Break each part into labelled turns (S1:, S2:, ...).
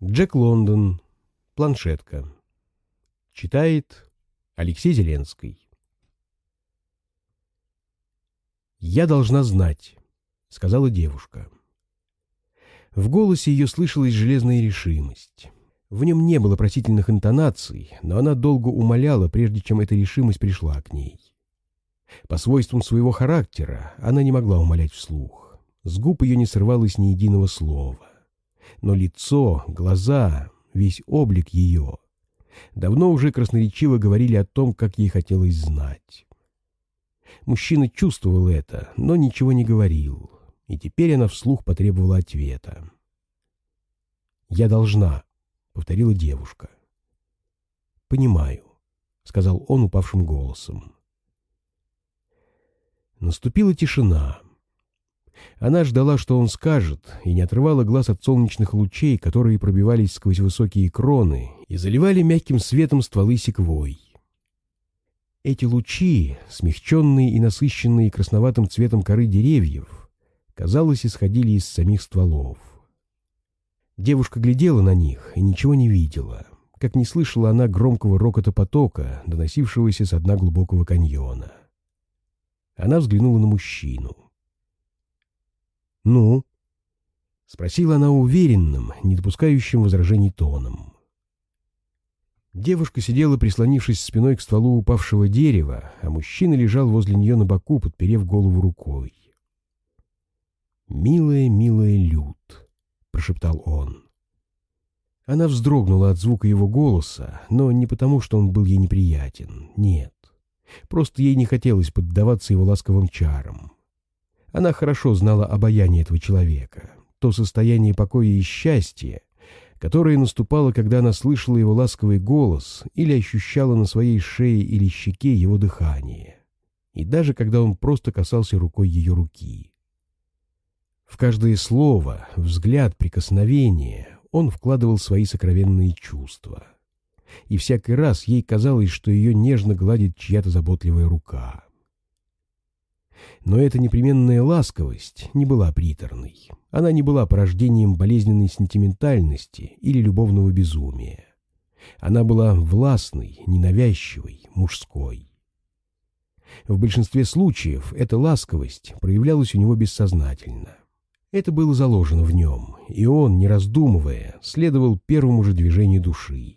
S1: Джек Лондон. Планшетка. Читает Алексей Зеленский. «Я должна знать», — сказала девушка. В голосе ее слышалась железная решимость. В нем не было просительных интонаций, но она долго умоляла, прежде чем эта решимость пришла к ней. По свойствам своего характера она не могла умолять вслух. С губ ее не срывалось ни единого слова. Но лицо, глаза, весь облик ее давно уже красноречиво говорили о том, как ей хотелось знать. Мужчина чувствовал это, но ничего не говорил, и теперь она вслух потребовала ответа. «Я должна», — повторила девушка. «Понимаю», — сказал он упавшим голосом. Наступила тишина. Она ждала, что он скажет, и не отрывала глаз от солнечных лучей, которые пробивались сквозь высокие кроны и заливали мягким светом стволы секвой. Эти лучи, смягченные и насыщенные красноватым цветом коры деревьев, казалось, исходили из самих стволов. Девушка глядела на них и ничего не видела, как не слышала она громкого рокота потока, доносившегося с дна глубокого каньона. Она взглянула на мужчину. «Ну?» — спросила она уверенным, не допускающим возражений тоном. Девушка сидела, прислонившись спиной к стволу упавшего дерева, а мужчина лежал возле нее на боку, подперев голову рукой. «Милая, милая Люд», — прошептал он. Она вздрогнула от звука его голоса, но не потому, что он был ей неприятен, нет. Просто ей не хотелось поддаваться его ласковым чарам. Она хорошо знала обаяние этого человека, то состояние покоя и счастья, которое наступало, когда она слышала его ласковый голос или ощущала на своей шее или щеке его дыхание, и даже когда он просто касался рукой ее руки. В каждое слово, взгляд, прикосновение он вкладывал свои сокровенные чувства — и всякий раз ей казалось, что ее нежно гладит чья-то заботливая рука. Но эта непременная ласковость не была приторной. Она не была порождением болезненной сентиментальности или любовного безумия. Она была властной, ненавязчивой, мужской. В большинстве случаев эта ласковость проявлялась у него бессознательно. Это было заложено в нем, и он, не раздумывая, следовал первому же движению души.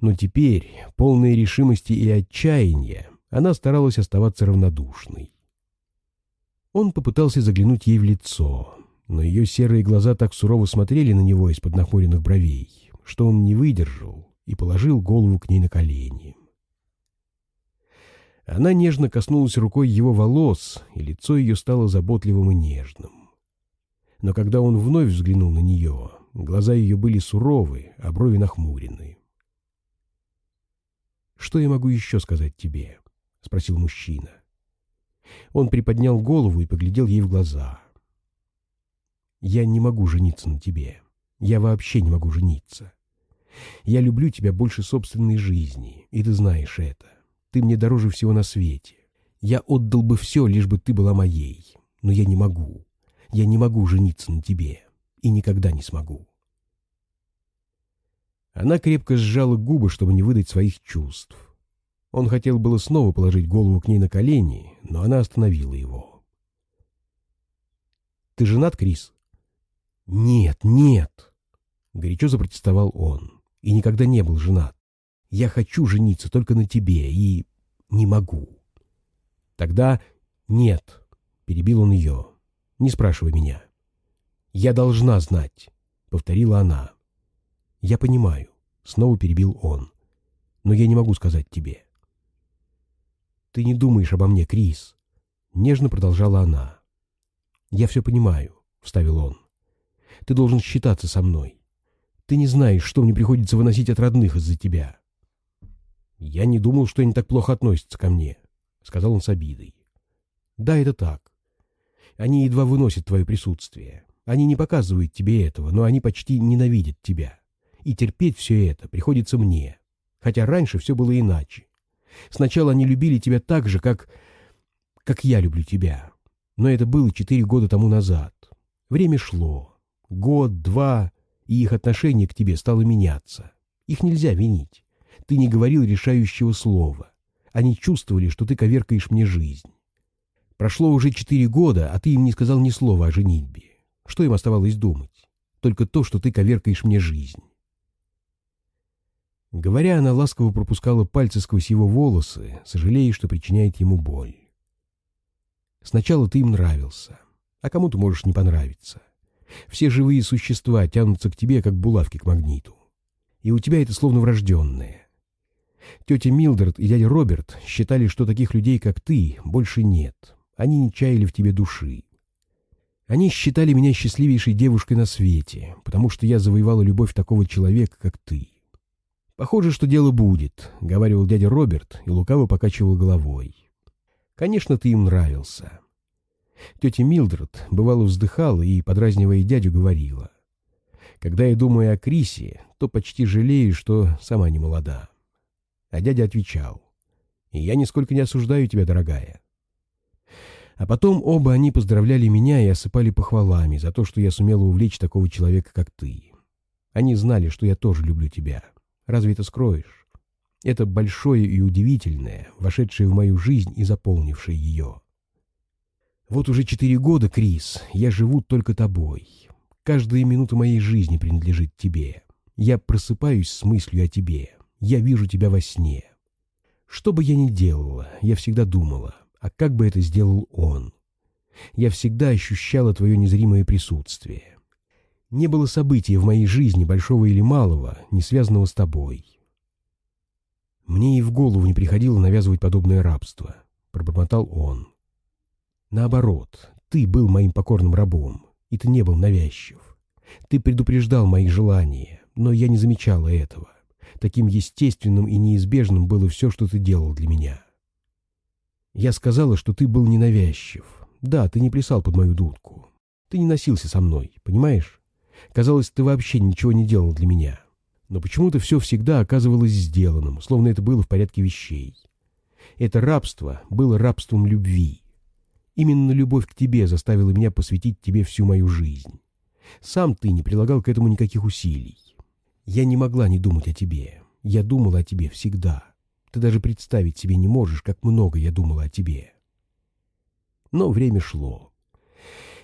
S1: Но теперь, полной решимости и отчаяния, она старалась оставаться равнодушной. Он попытался заглянуть ей в лицо, но ее серые глаза так сурово смотрели на него из-под нахмуренных бровей, что он не выдержал и положил голову к ней на колени. Она нежно коснулась рукой его волос, и лицо ее стало заботливым и нежным. Но когда он вновь взглянул на нее, глаза ее были суровы, а брови нахмурены. «Что я могу еще сказать тебе?» — спросил мужчина. Он приподнял голову и поглядел ей в глаза. «Я не могу жениться на тебе. Я вообще не могу жениться. Я люблю тебя больше собственной жизни, и ты знаешь это. Ты мне дороже всего на свете. Я отдал бы все, лишь бы ты была моей. Но я не могу. Я не могу жениться на тебе. И никогда не смогу. Она крепко сжала губы, чтобы не выдать своих чувств. Он хотел было снова положить голову к ней на колени, но она остановила его. «Ты женат, Крис?» «Нет, нет!» — горячо запротестовал он. «И никогда не был женат. Я хочу жениться только на тебе и не могу». «Тогда нет», — перебил он ее. «Не спрашивай меня». «Я должна знать», — повторила она. «Я понимаю», — снова перебил он. «Но я не могу сказать тебе». «Ты не думаешь обо мне, Крис», — нежно продолжала она. «Я все понимаю», — вставил он. «Ты должен считаться со мной. Ты не знаешь, что мне приходится выносить от родных из-за тебя». «Я не думал, что они так плохо относятся ко мне», — сказал он с обидой. «Да, это так. Они едва выносят твое присутствие. Они не показывают тебе этого, но они почти ненавидят тебя и терпеть все это приходится мне. Хотя раньше все было иначе. Сначала они любили тебя так же, как... как я люблю тебя. Но это было четыре года тому назад. Время шло. Год, два, и их отношение к тебе стало меняться. Их нельзя винить. Ты не говорил решающего слова. Они чувствовали, что ты коверкаешь мне жизнь. Прошло уже четыре года, а ты им не сказал ни слова о женитьбе. Что им оставалось думать? Только то, что ты коверкаешь мне жизнь. Говоря, она ласково пропускала пальцы сквозь его волосы, сожалея, что причиняет ему боль. Сначала ты им нравился, а кому ты можешь не понравиться. Все живые существа тянутся к тебе, как булавки к магниту. И у тебя это словно врожденное. Тетя Милдред и дядя Роберт считали, что таких людей, как ты, больше нет. Они не чаяли в тебе души. Они считали меня счастливейшей девушкой на свете, потому что я завоевала любовь такого человека, как ты. «Похоже, что дело будет», — говорил дядя Роберт и лукаво покачивал головой. «Конечно, ты им нравился». Тетя Милдред бывало вздыхала и, подразнивая дядю, говорила. «Когда я думаю о Крисе, то почти жалею, что сама не молода». А дядя отвечал. «И я нисколько не осуждаю тебя, дорогая. А потом оба они поздравляли меня и осыпали похвалами за то, что я сумела увлечь такого человека, как ты. Они знали, что я тоже люблю тебя. Разве это скроешь? Это большое и удивительное, вошедшее в мою жизнь и заполнившее ее. Вот уже четыре года, Крис, я живу только тобой. Каждая минута моей жизни принадлежит тебе. Я просыпаюсь с мыслью о тебе. Я вижу тебя во сне. Что бы я ни делала, я всегда думала, а как бы это сделал он? Я всегда ощущала твое незримое присутствие. Не было события в моей жизни, большого или малого, не связанного с тобой. Мне и в голову не приходило навязывать подобное рабство, пробормотал он. Наоборот, ты был моим покорным рабом, и ты не был навязчив. Ты предупреждал мои желания, но я не замечала этого. Таким естественным и неизбежным было все, что ты делал для меня. Я сказала, что ты был ненавязчив. Да, ты не плясал под мою дудку. Ты не носился со мной, понимаешь? Казалось, ты вообще ничего не делал для меня. Но почему-то все всегда оказывалось сделанным, словно это было в порядке вещей. Это рабство было рабством любви. Именно любовь к тебе заставила меня посвятить тебе всю мою жизнь. Сам ты не прилагал к этому никаких усилий. Я не могла не думать о тебе. Я думала о тебе всегда. Ты даже представить себе не можешь, как много я думала о тебе. Но время шло.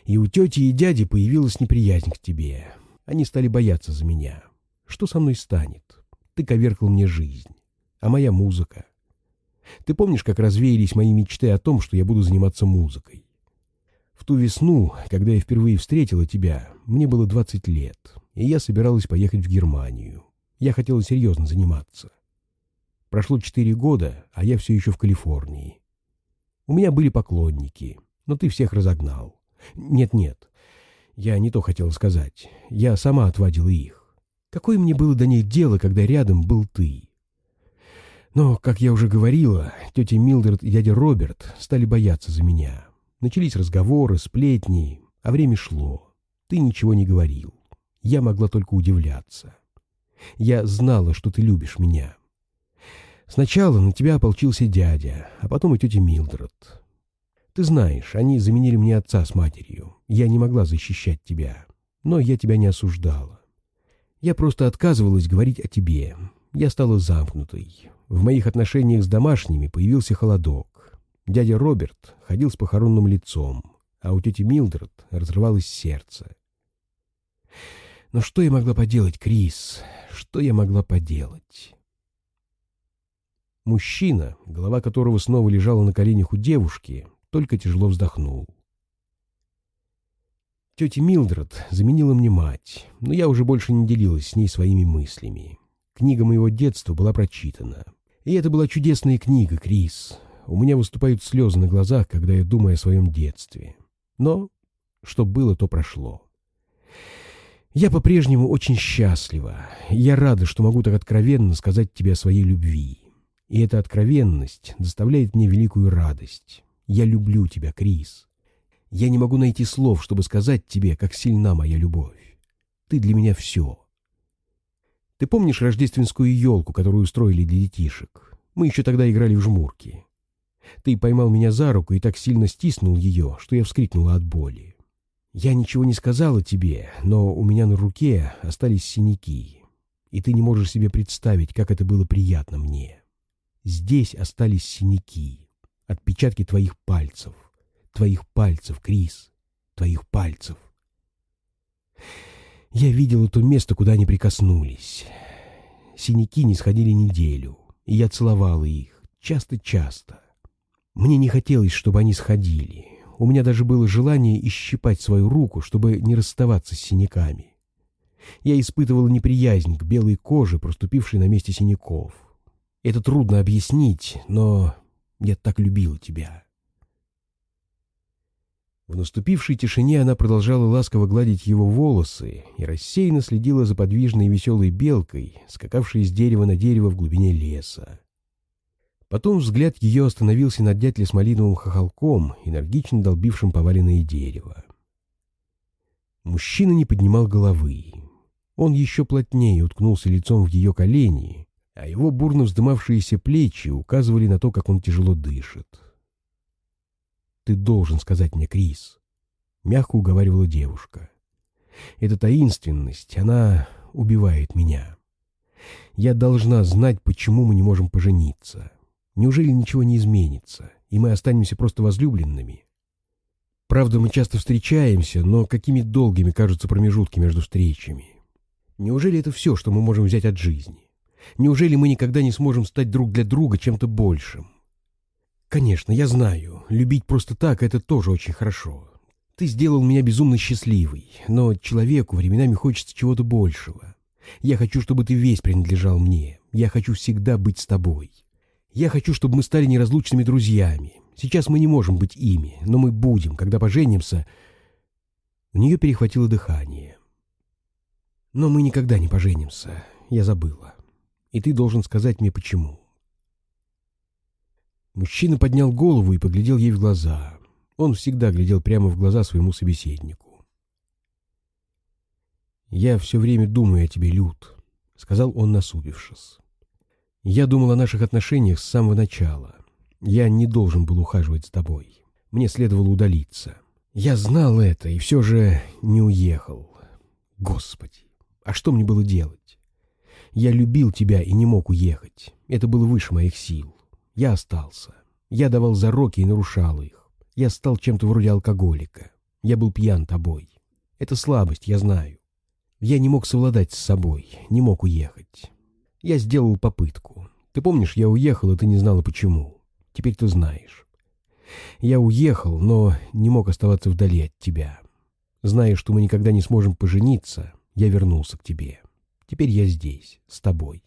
S1: И у тети и дяди появилась неприязнь к тебе. Они стали бояться за меня. Что со мной станет? Ты коверкал мне жизнь. А моя музыка? Ты помнишь, как развеялись мои мечты о том, что я буду заниматься музыкой? В ту весну, когда я впервые встретила тебя, мне было 20 лет, и я собиралась поехать в Германию. Я хотела серьезно заниматься. Прошло четыре года, а я все еще в Калифорнии. У меня были поклонники, но ты всех разогнал. Нет-нет, я не то хотел сказать. Я сама отвадила их. Какое мне было до них дело, когда рядом был ты? Но, как я уже говорила, тетя Милдред и дядя Роберт стали бояться за меня. Начались разговоры, сплетни, а время шло. Ты ничего не говорил. Я могла только удивляться. Я знала, что ты любишь меня. Сначала на тебя ополчился дядя, а потом и тетя Милдред. Ты знаешь, они заменили мне отца с матерью. Я не могла защищать тебя, но я тебя не осуждала. Я просто отказывалась говорить о тебе. Я стала замкнутой. В моих отношениях с домашними появился холодок. Дядя Роберт ходил с похоронным лицом, а у тети Милдред разрывалось сердце. Но что я могла поделать, Крис? Что я могла поделать? Мужчина, голова которого снова лежала на коленях у девушки, только тяжело вздохнул. Тетя Милдред заменила мне мать, но я уже больше не делилась с ней своими мыслями. Книга моего детства была прочитана. И это была чудесная книга, Крис. У меня выступают слезы на глазах, когда я думаю о своем детстве. Но что было, то прошло. Я по-прежнему очень счастлива. Я рада, что могу так откровенно сказать тебе о своей любви. И эта откровенность доставляет мне великую радость. Я люблю тебя, Крис. Я не могу найти слов, чтобы сказать тебе, как сильна моя любовь. Ты для меня все. Ты помнишь рождественскую елку, которую устроили для детишек? Мы еще тогда играли в жмурки. Ты поймал меня за руку и так сильно стиснул ее, что я вскрикнула от боли. Я ничего не сказала тебе, но у меня на руке остались синяки, и ты не можешь себе представить, как это было приятно мне. Здесь остались синяки, отпечатки твоих пальцев, твоих пальцев, Крис, твоих пальцев. Я видела то место, куда они прикоснулись. Синяки не сходили неделю, и я целовала их, часто-часто. Мне не хотелось, чтобы они сходили. У меня даже было желание исщипать свою руку, чтобы не расставаться с синяками. Я испытывала неприязнь к белой коже, проступившей на месте синяков. Это трудно объяснить, но я так любила тебя. В наступившей тишине она продолжала ласково гладить его волосы и рассеянно следила за подвижной и веселой белкой, скакавшей с дерева на дерево в глубине леса. Потом взгляд ее остановился на дятле с малиновым хохолком, энергично долбившим поваленное дерево. Мужчина не поднимал головы. Он еще плотнее уткнулся лицом в ее колени, а его бурно вздымавшиеся плечи указывали на то, как он тяжело дышит. «Ты должен сказать мне, Крис», — мягко уговаривала девушка. «Эта таинственность, она убивает меня. Я должна знать, почему мы не можем пожениться. Неужели ничего не изменится, и мы останемся просто возлюбленными?» Правда, мы часто встречаемся, но какими долгими кажутся промежутки между встречами. Неужели это все, что мы можем взять от жизни? Неужели мы никогда не сможем стать друг для друга чем-то большим? Конечно, я знаю, любить просто так — это тоже очень хорошо. Ты сделал меня безумно счастливой, но человеку временами хочется чего-то большего. Я хочу, чтобы ты весь принадлежал мне. Я хочу всегда быть с тобой. Я хочу, чтобы мы стали неразлучными друзьями. Сейчас мы не можем быть ими, но мы будем, когда поженимся. У нее перехватило дыхание. Но мы никогда не поженимся. Я забыла. И ты должен сказать мне, почему. Мужчина поднял голову и поглядел ей в глаза. Он всегда глядел прямо в глаза своему собеседнику. «Я все время думаю о тебе, Люд», — сказал он, насупившись. «Я думал о наших отношениях с самого начала. Я не должен был ухаживать с тобой. Мне следовало удалиться. Я знал это и все же не уехал. Господи, а что мне было делать? Я любил тебя и не мог уехать. Это было выше моих сил. Я остался. Я давал зароки и нарушал их. Я стал чем-то вроде алкоголика. Я был пьян тобой. Это слабость, я знаю. Я не мог совладать с собой, не мог уехать. Я сделал попытку. Ты помнишь, я уехал, и ты не знала почему. Теперь ты знаешь. Я уехал, но не мог оставаться вдали от тебя. Зная, что мы никогда не сможем пожениться, я вернулся к тебе. Теперь я здесь, с тобой.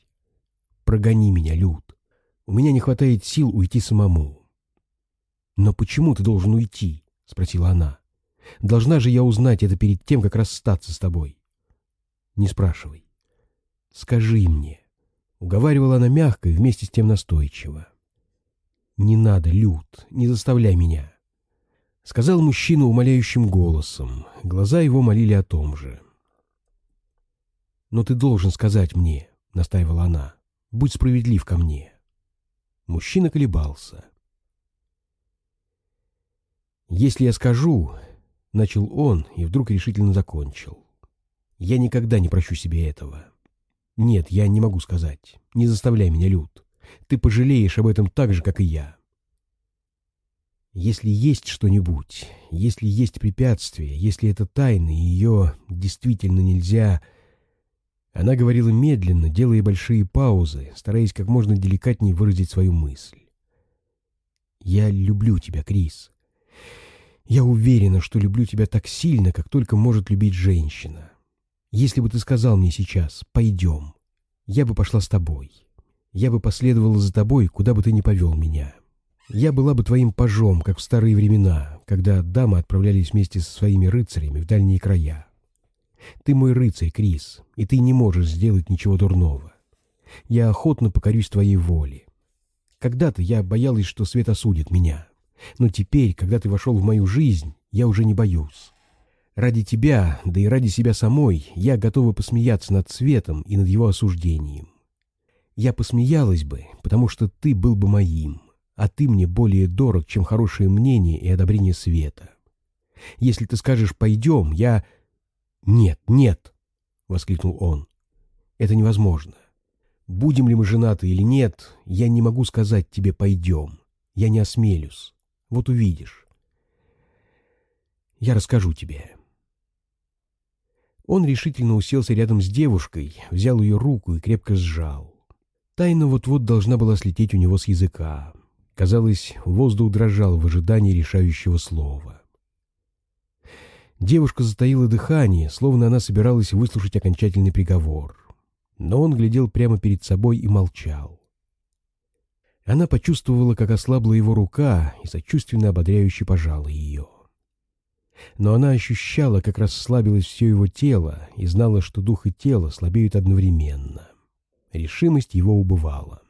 S1: Прогони меня, Люд. У меня не хватает сил уйти самому. «Но почему ты должен уйти?» — спросила она. «Должна же я узнать это перед тем, как расстаться с тобой». «Не спрашивай. Скажи мне». Уговаривала она мягко и вместе с тем настойчиво. «Не надо, Люд, не заставляй меня», — сказал мужчина умоляющим голосом. Глаза его молили о том же. «Но ты должен сказать мне», — настаивала она. «Будь справедлив ко мне». Мужчина колебался. «Если я скажу...» — начал он и вдруг решительно закончил. «Я никогда не прощу себе этого. Нет, я не могу сказать. Не заставляй меня, Люд. Ты пожалеешь об этом так же, как и я. Если есть что-нибудь, если есть препятствие, если это тайна, и ее действительно нельзя она говорила медленно, делая большие паузы, стараясь как можно деликатнее выразить свою мысль. «Я люблю тебя, Крис. Я уверена, что люблю тебя так сильно, как только может любить женщина. Если бы ты сказал мне сейчас «пойдем», я бы пошла с тобой. Я бы последовала за тобой, куда бы ты ни повел меня. Я была бы твоим пажом, как в старые времена, когда дамы отправлялись вместе со своими рыцарями в дальние края. Ты мой рыцарь, Крис, и ты не можешь сделать ничего дурного. Я охотно покорюсь твоей воле. Когда-то я боялась, что свет осудит меня. Но теперь, когда ты вошел в мою жизнь, я уже не боюсь. Ради тебя, да и ради себя самой, я готова посмеяться над светом и над его осуждением. Я посмеялась бы, потому что ты был бы моим, а ты мне более дорог, чем хорошее мнение и одобрение света. Если ты скажешь «пойдем», я...» «Нет, нет!» — воскликнул он. «Это невозможно. Будем ли мы женаты или нет, я не могу сказать тебе «пойдем». Я не осмелюсь. Вот увидишь. Я расскажу тебе». Он решительно уселся рядом с девушкой, взял ее руку и крепко сжал. Тайна вот-вот должна была слететь у него с языка. Казалось, воздух дрожал в ожидании решающего слова. Девушка затаила дыхание, словно она собиралась выслушать окончательный приговор. Но он глядел прямо перед собой и молчал. Она почувствовала, как ослабла его рука и сочувственно ободряюще пожала ее. Но она ощущала, как расслабилось все его тело и знала, что дух и тело слабеют одновременно. Решимость его убывала.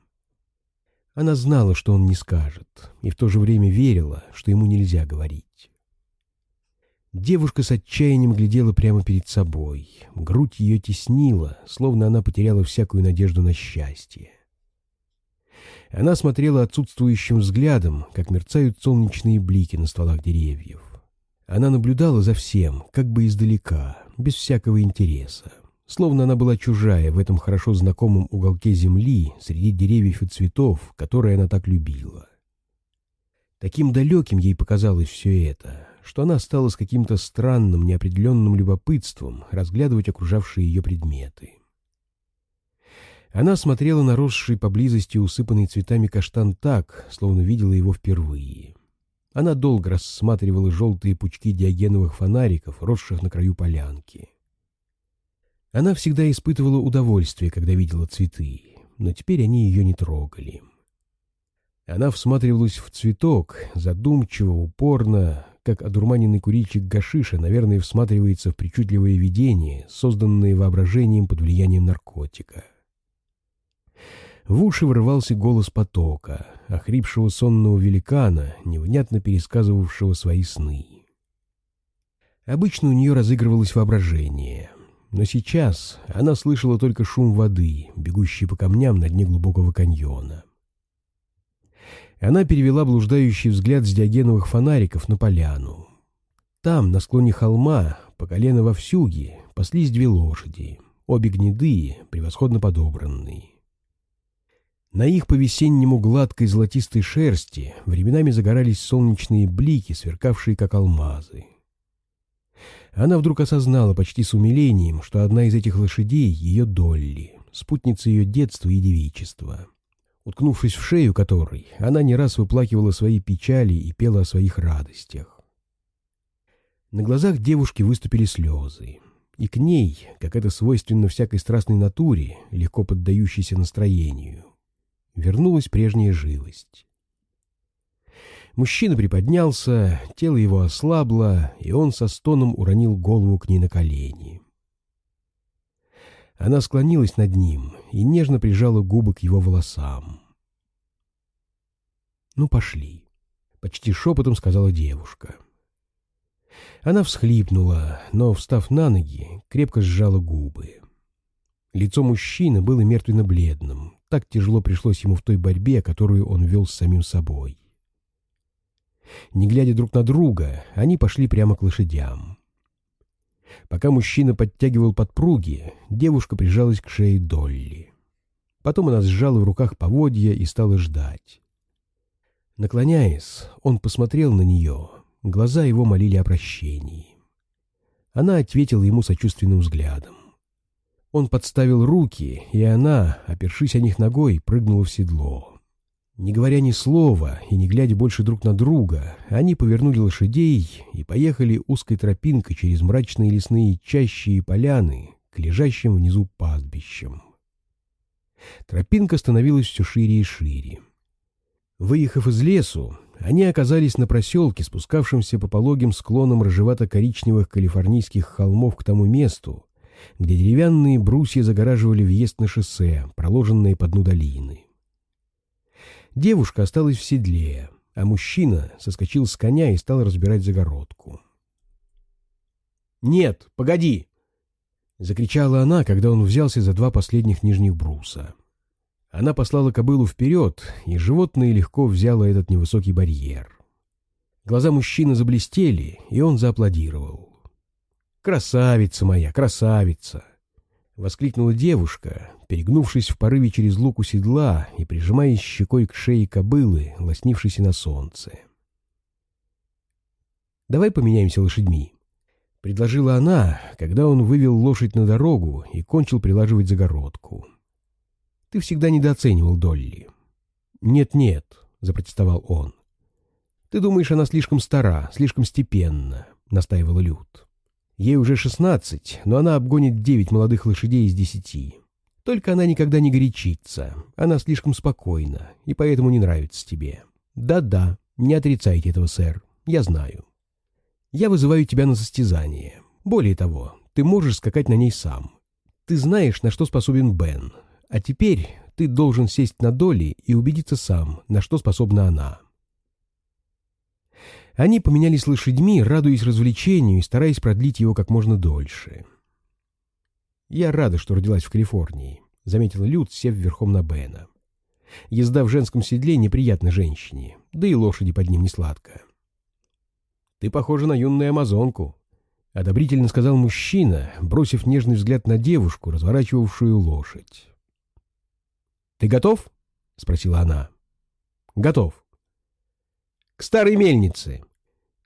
S1: Она знала, что он не скажет, и в то же время верила, что ему нельзя говорить. Девушка с отчаянием глядела прямо перед собой. Грудь ее теснила, словно она потеряла всякую надежду на счастье. Она смотрела отсутствующим взглядом, как мерцают солнечные блики на стволах деревьев. Она наблюдала за всем, как бы издалека, без всякого интереса словно она была чужая в этом хорошо знакомом уголке земли среди деревьев и цветов, которые она так любила. Таким далеким ей показалось все это, что она стала с каким-то странным, неопределенным любопытством разглядывать окружавшие ее предметы. Она смотрела на росший поблизости усыпанный цветами каштан так, словно видела его впервые. Она долго рассматривала желтые пучки диогеновых фонариков, росших на краю полянки. Она всегда испытывала удовольствие, когда видела цветы, но теперь они ее не трогали. Она всматривалась в цветок, задумчиво, упорно, как одурманенный курильщик гашиша, наверное, всматривается в причудливое видение, созданное воображением под влиянием наркотика. В уши врывался голос потока, охрипшего сонного великана, невнятно пересказывавшего свои сны. Обычно у нее разыгрывалось воображение — но сейчас она слышала только шум воды, бегущей по камням на дне глубокого каньона. Она перевела блуждающий взгляд с диогеновых фонариков на поляну. Там, на склоне холма, по колено во всюге, паслись две лошади, обе гнедые, превосходно подобранные. На их по-весеннему гладкой золотистой шерсти временами загорались солнечные блики, сверкавшие как алмазы. Она вдруг осознала почти с умилением, что одна из этих лошадей — ее Долли, спутница ее детства и девичества. Уткнувшись в шею которой, она не раз выплакивала свои печали и пела о своих радостях. На глазах девушки выступили слезы, и к ней, как это свойственно всякой страстной натуре, легко поддающейся настроению, вернулась прежняя живость. Мужчина приподнялся, тело его ослабло, и он со стоном уронил голову к ней на колени. Она склонилась над ним и нежно прижала губы к его волосам. «Ну, пошли», — почти шепотом сказала девушка. Она всхлипнула, но, встав на ноги, крепко сжала губы. Лицо мужчины было мертвенно-бледным, так тяжело пришлось ему в той борьбе, которую он вел с самим собой. Не глядя друг на друга, они пошли прямо к лошадям. Пока мужчина подтягивал подпруги, девушка прижалась к шее Долли. Потом она сжала в руках поводья и стала ждать. Наклоняясь, он посмотрел на нее, глаза его молили о прощении. Она ответила ему сочувственным взглядом. Он подставил руки, и она, опершись о них ногой, прыгнула в седло. Не говоря ни слова и не глядя больше друг на друга, они повернули лошадей и поехали узкой тропинкой через мрачные лесные чащи и поляны к лежащим внизу пастбищам. Тропинка становилась все шире и шире. Выехав из лесу, они оказались на проселке, спускавшемся по пологим склонам рыжевато-коричневых калифорнийских холмов к тому месту, где деревянные брусья загораживали въезд на шоссе, проложенное по дну долины. Девушка осталась в седле, а мужчина соскочил с коня и стал разбирать загородку. «Нет, погоди!» — закричала она, когда он взялся за два последних нижних бруса. Она послала кобылу вперед, и животное легко взяло этот невысокий барьер. Глаза мужчины заблестели, и он зааплодировал. «Красавица моя, красавица!» — воскликнула девушка, перегнувшись в порыве через луку седла и прижимаясь щекой к шее кобылы, лоснившейся на солнце. «Давай поменяемся лошадьми», — предложила она, когда он вывел лошадь на дорогу и кончил прилаживать загородку. «Ты всегда недооценивал Долли». «Нет-нет», — запротестовал он. «Ты думаешь, она слишком стара, слишком степенна», — настаивала Люд. «Ей уже шестнадцать, но она обгонит девять молодых лошадей из десяти. Только она никогда не горячится, она слишком спокойна, и поэтому не нравится тебе. Да-да, не отрицайте этого, сэр, я знаю. Я вызываю тебя на состязание. Более того, ты можешь скакать на ней сам. Ты знаешь, на что способен Бен, а теперь ты должен сесть на доли и убедиться сам, на что способна она». Они поменялись лошадьми, радуясь развлечению и стараясь продлить его как можно дольше. «Я рада, что родилась в Калифорнии», — заметила Люд, сев верхом на Бена. «Езда в женском седле неприятна женщине, да и лошади под ним не сладко». «Ты похожа на юную амазонку», — одобрительно сказал мужчина, бросив нежный взгляд на девушку, разворачивавшую лошадь. «Ты готов?» — спросила она. «Готов», «К старой мельнице!» —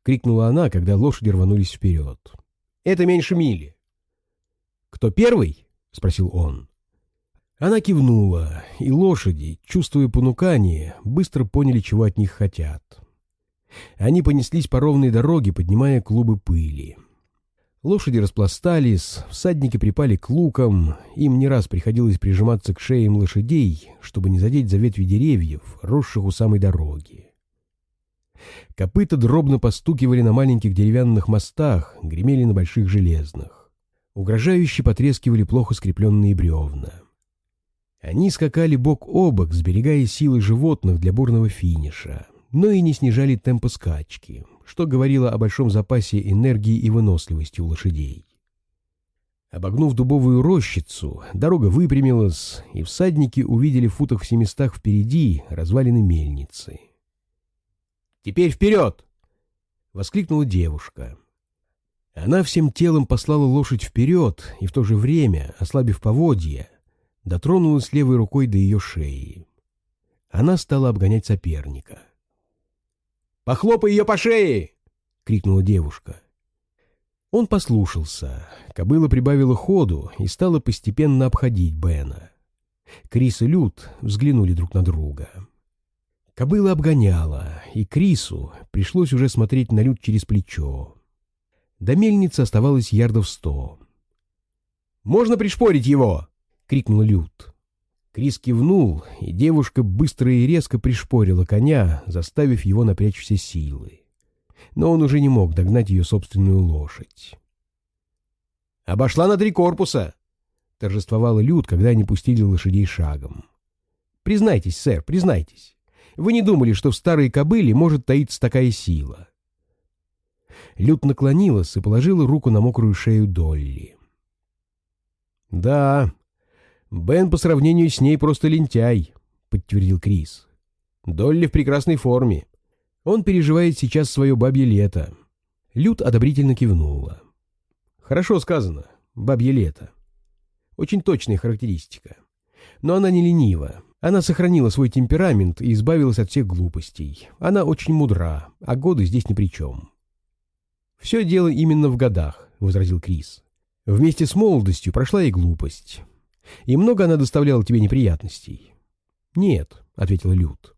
S1: крикнула она, когда лошади рванулись вперед. «Это меньше мили». «Кто первый?» — спросил он. Она кивнула, и лошади, чувствуя понукание, быстро поняли, чего от них хотят. Они понеслись по ровной дороге, поднимая клубы пыли. Лошади распластались, всадники припали к лукам, им не раз приходилось прижиматься к шеям лошадей, чтобы не задеть за ветви деревьев, росших у самой дороги. Копыта дробно постукивали на маленьких деревянных мостах, гремели на больших железных. Угрожающе потрескивали плохо скрепленные бревна. Они скакали бок о бок, сберегая силы животных для бурного финиша, но и не снижали темпа скачки, что говорило о большом запасе энергии и выносливости у лошадей. Обогнув дубовую рощицу, дорога выпрямилась, и всадники увидели в футах в семистах впереди развалины мельницы. Теперь вперед!» — воскликнула девушка. Она всем телом послала лошадь вперед и в то же время, ослабив поводья, дотронулась левой рукой до ее шеи. Она стала обгонять соперника. «Похлопай ее по шее!» — крикнула девушка. Он послушался. Кобыла прибавила ходу и стала постепенно обходить Бена. Крис и Люд взглянули друг на друга. Кобыла обгоняла, и Крису пришлось уже смотреть на люд через плечо. До мельницы оставалось ярдов сто. «Можно пришпорить его!» — крикнул Люд. Крис кивнул, и девушка быстро и резко пришпорила коня, заставив его напрячь все силы. Но он уже не мог догнать ее собственную лошадь. «Обошла на три корпуса!» — торжествовала Люд, когда они пустили лошадей шагом. «Признайтесь, сэр, признайтесь. Вы не думали, что в старой кобыле может таиться такая сила?» Люд наклонилась и положила руку на мокрую шею Долли. «Да, Бен по сравнению с ней просто лентяй», — подтвердил Крис. «Долли в прекрасной форме. Он переживает сейчас свое бабье лето». Люд одобрительно кивнула. «Хорошо сказано. Бабье лето. Очень точная характеристика. Но она не ленива. Она сохранила свой темперамент и избавилась от всех глупостей. Она очень мудра, а годы здесь ни при чем. «Все дело именно в годах», — возразил Крис. «Вместе с молодостью прошла и глупость. И много она доставляла тебе неприятностей?» «Нет», — ответила Люд.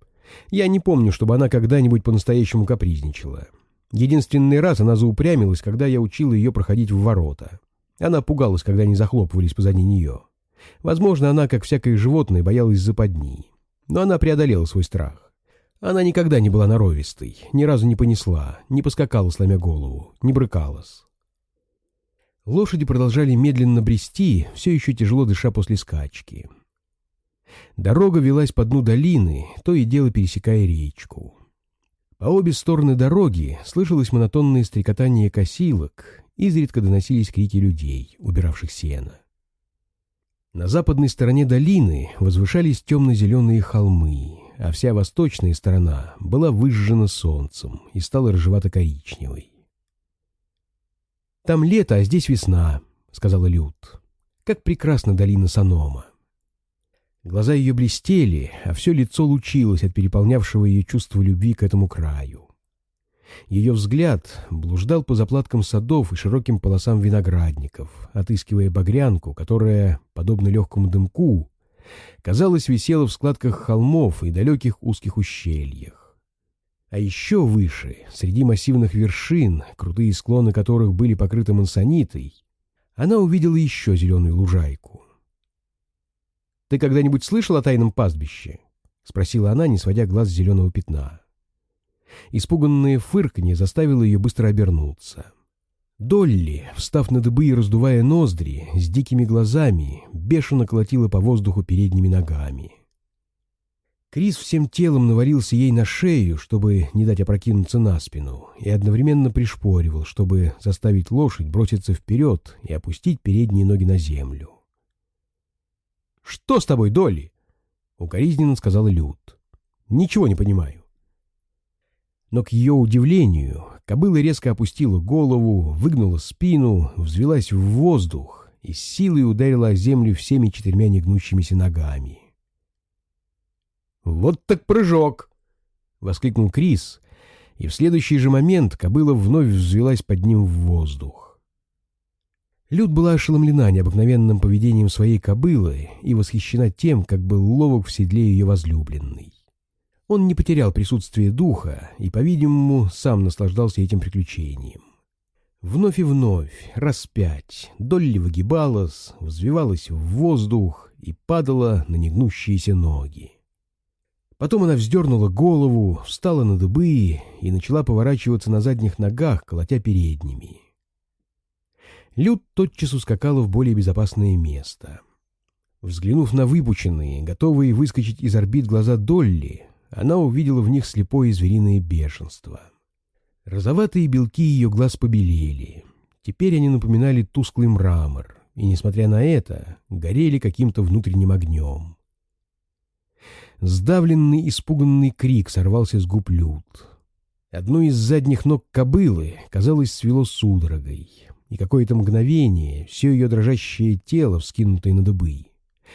S1: «Я не помню, чтобы она когда-нибудь по-настоящему капризничала. Единственный раз она заупрямилась, когда я учил ее проходить в ворота. Она пугалась, когда они захлопывались позади нее. Возможно, она, как всякое животное, боялась западни. Но она преодолела свой страх. Она никогда не была норовистой, ни разу не понесла, не поскакала, сломя голову, не брыкалась. Лошади продолжали медленно брести, все еще тяжело дыша после скачки. Дорога велась по дну долины, то и дело пересекая речку. По обе стороны дороги слышалось монотонное стрекотание косилок, изредка доносились крики людей, убиравших сено. На западной стороне долины возвышались темно-зеленые холмы, а вся восточная сторона была выжжена солнцем и стала рыжевато-коричневой. «Там лето, а здесь весна», — сказала Люд. «Как прекрасна долина Санома». Глаза ее блестели, а все лицо лучилось от переполнявшего ее чувства любви к этому краю. Ее взгляд блуждал по заплаткам садов и широким полосам виноградников, отыскивая багрянку, которая, подобно легкому дымку, казалось, висела в складках холмов и далеких узких ущельях. А еще выше, среди массивных вершин, крутые склоны которых были покрыты мансонитой, она увидела еще зеленую лужайку. «Ты когда-нибудь слышал о тайном пастбище?» — спросила она, не сводя глаз с зеленого пятна. Испуганное фырканье заставило ее быстро обернуться. Долли, встав на дыбы и раздувая ноздри, с дикими глазами, бешено колотила по воздуху передними ногами. Крис всем телом навалился ей на шею, чтобы не дать опрокинуться на спину, и одновременно пришпоривал, чтобы заставить лошадь броситься вперед и опустить передние ноги на землю. «Что с тобой, Долли?» — укоризненно сказала Люд. «Ничего не понимаю». Но к ее удивлению, кобыла резко опустила голову, выгнула спину, взвелась в воздух и с силой ударила о землю всеми четырьмя негнущимися ногами. «Вот так прыжок!» — воскликнул Крис, и в следующий же момент кобыла вновь взвелась под ним в воздух. Люд была ошеломлена необыкновенным поведением своей кобылы и восхищена тем, как был ловок в седле ее возлюбленный. Он не потерял присутствие духа и, по-видимому, сам наслаждался этим приключением. Вновь и вновь, раз пять, Долли выгибалась, взвивалась в воздух и падала на негнущиеся ноги. Потом она вздернула голову, встала на дыбы и начала поворачиваться на задних ногах, колотя передними. Люд тотчас ускакала в более безопасное место. Взглянув на выпученные, готовые выскочить из орбит глаза Долли, она увидела в них слепое звериное бешенство. Розоватые белки ее глаз побелели. Теперь они напоминали тусклый мрамор, и, несмотря на это, горели каким-то внутренним огнем. Сдавленный, испуганный крик сорвался с губ Люд. Одну из задних ног кобылы, казалось, свело судорогой, и какое-то мгновение все ее дрожащее тело, вскинутое на дыбы,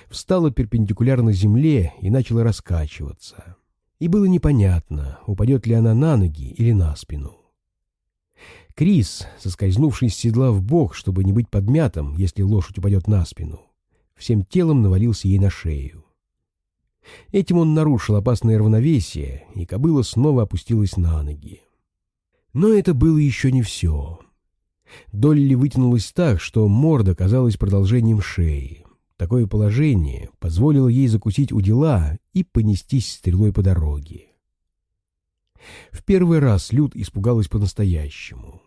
S1: встало перпендикулярно земле и начало раскачиваться и было непонятно, упадет ли она на ноги или на спину. Крис, соскользнувший с седла в бок, чтобы не быть подмятым, если лошадь упадет на спину, всем телом навалился ей на шею. Этим он нарушил опасное равновесие, и кобыла снова опустилась на ноги. Но это было еще не все. Долли вытянулась так, что морда казалась продолжением шеи. Такое положение позволило ей закусить у дела и понестись стрелой по дороге. В первый раз Люд испугалась по-настоящему.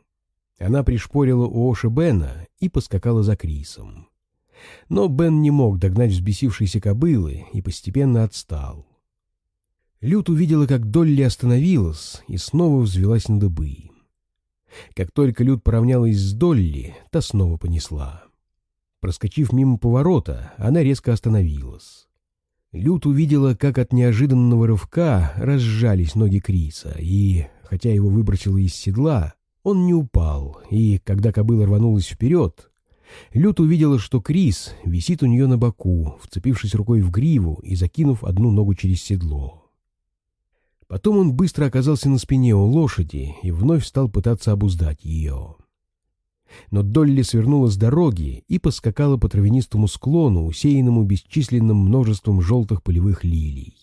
S1: Она пришпорила у Оши Бена и поскакала за Крисом. Но Бен не мог догнать взбесившейся кобылы и постепенно отстал. Люд увидела, как Долли остановилась и снова взвелась на дыбы. Как только Люд поравнялась с Долли, та снова понесла. Проскочив мимо поворота, она резко остановилась. Люд увидела, как от неожиданного рывка разжались ноги Криса, и, хотя его выбросило из седла, он не упал, и, когда кобыла рванулась вперед, Люд увидела, что Крис висит у нее на боку, вцепившись рукой в гриву и закинув одну ногу через седло. Потом он быстро оказался на спине у лошади и вновь стал пытаться обуздать ее но Долли свернула с дороги и поскакала по травянистому склону, усеянному бесчисленным множеством желтых полевых лилий.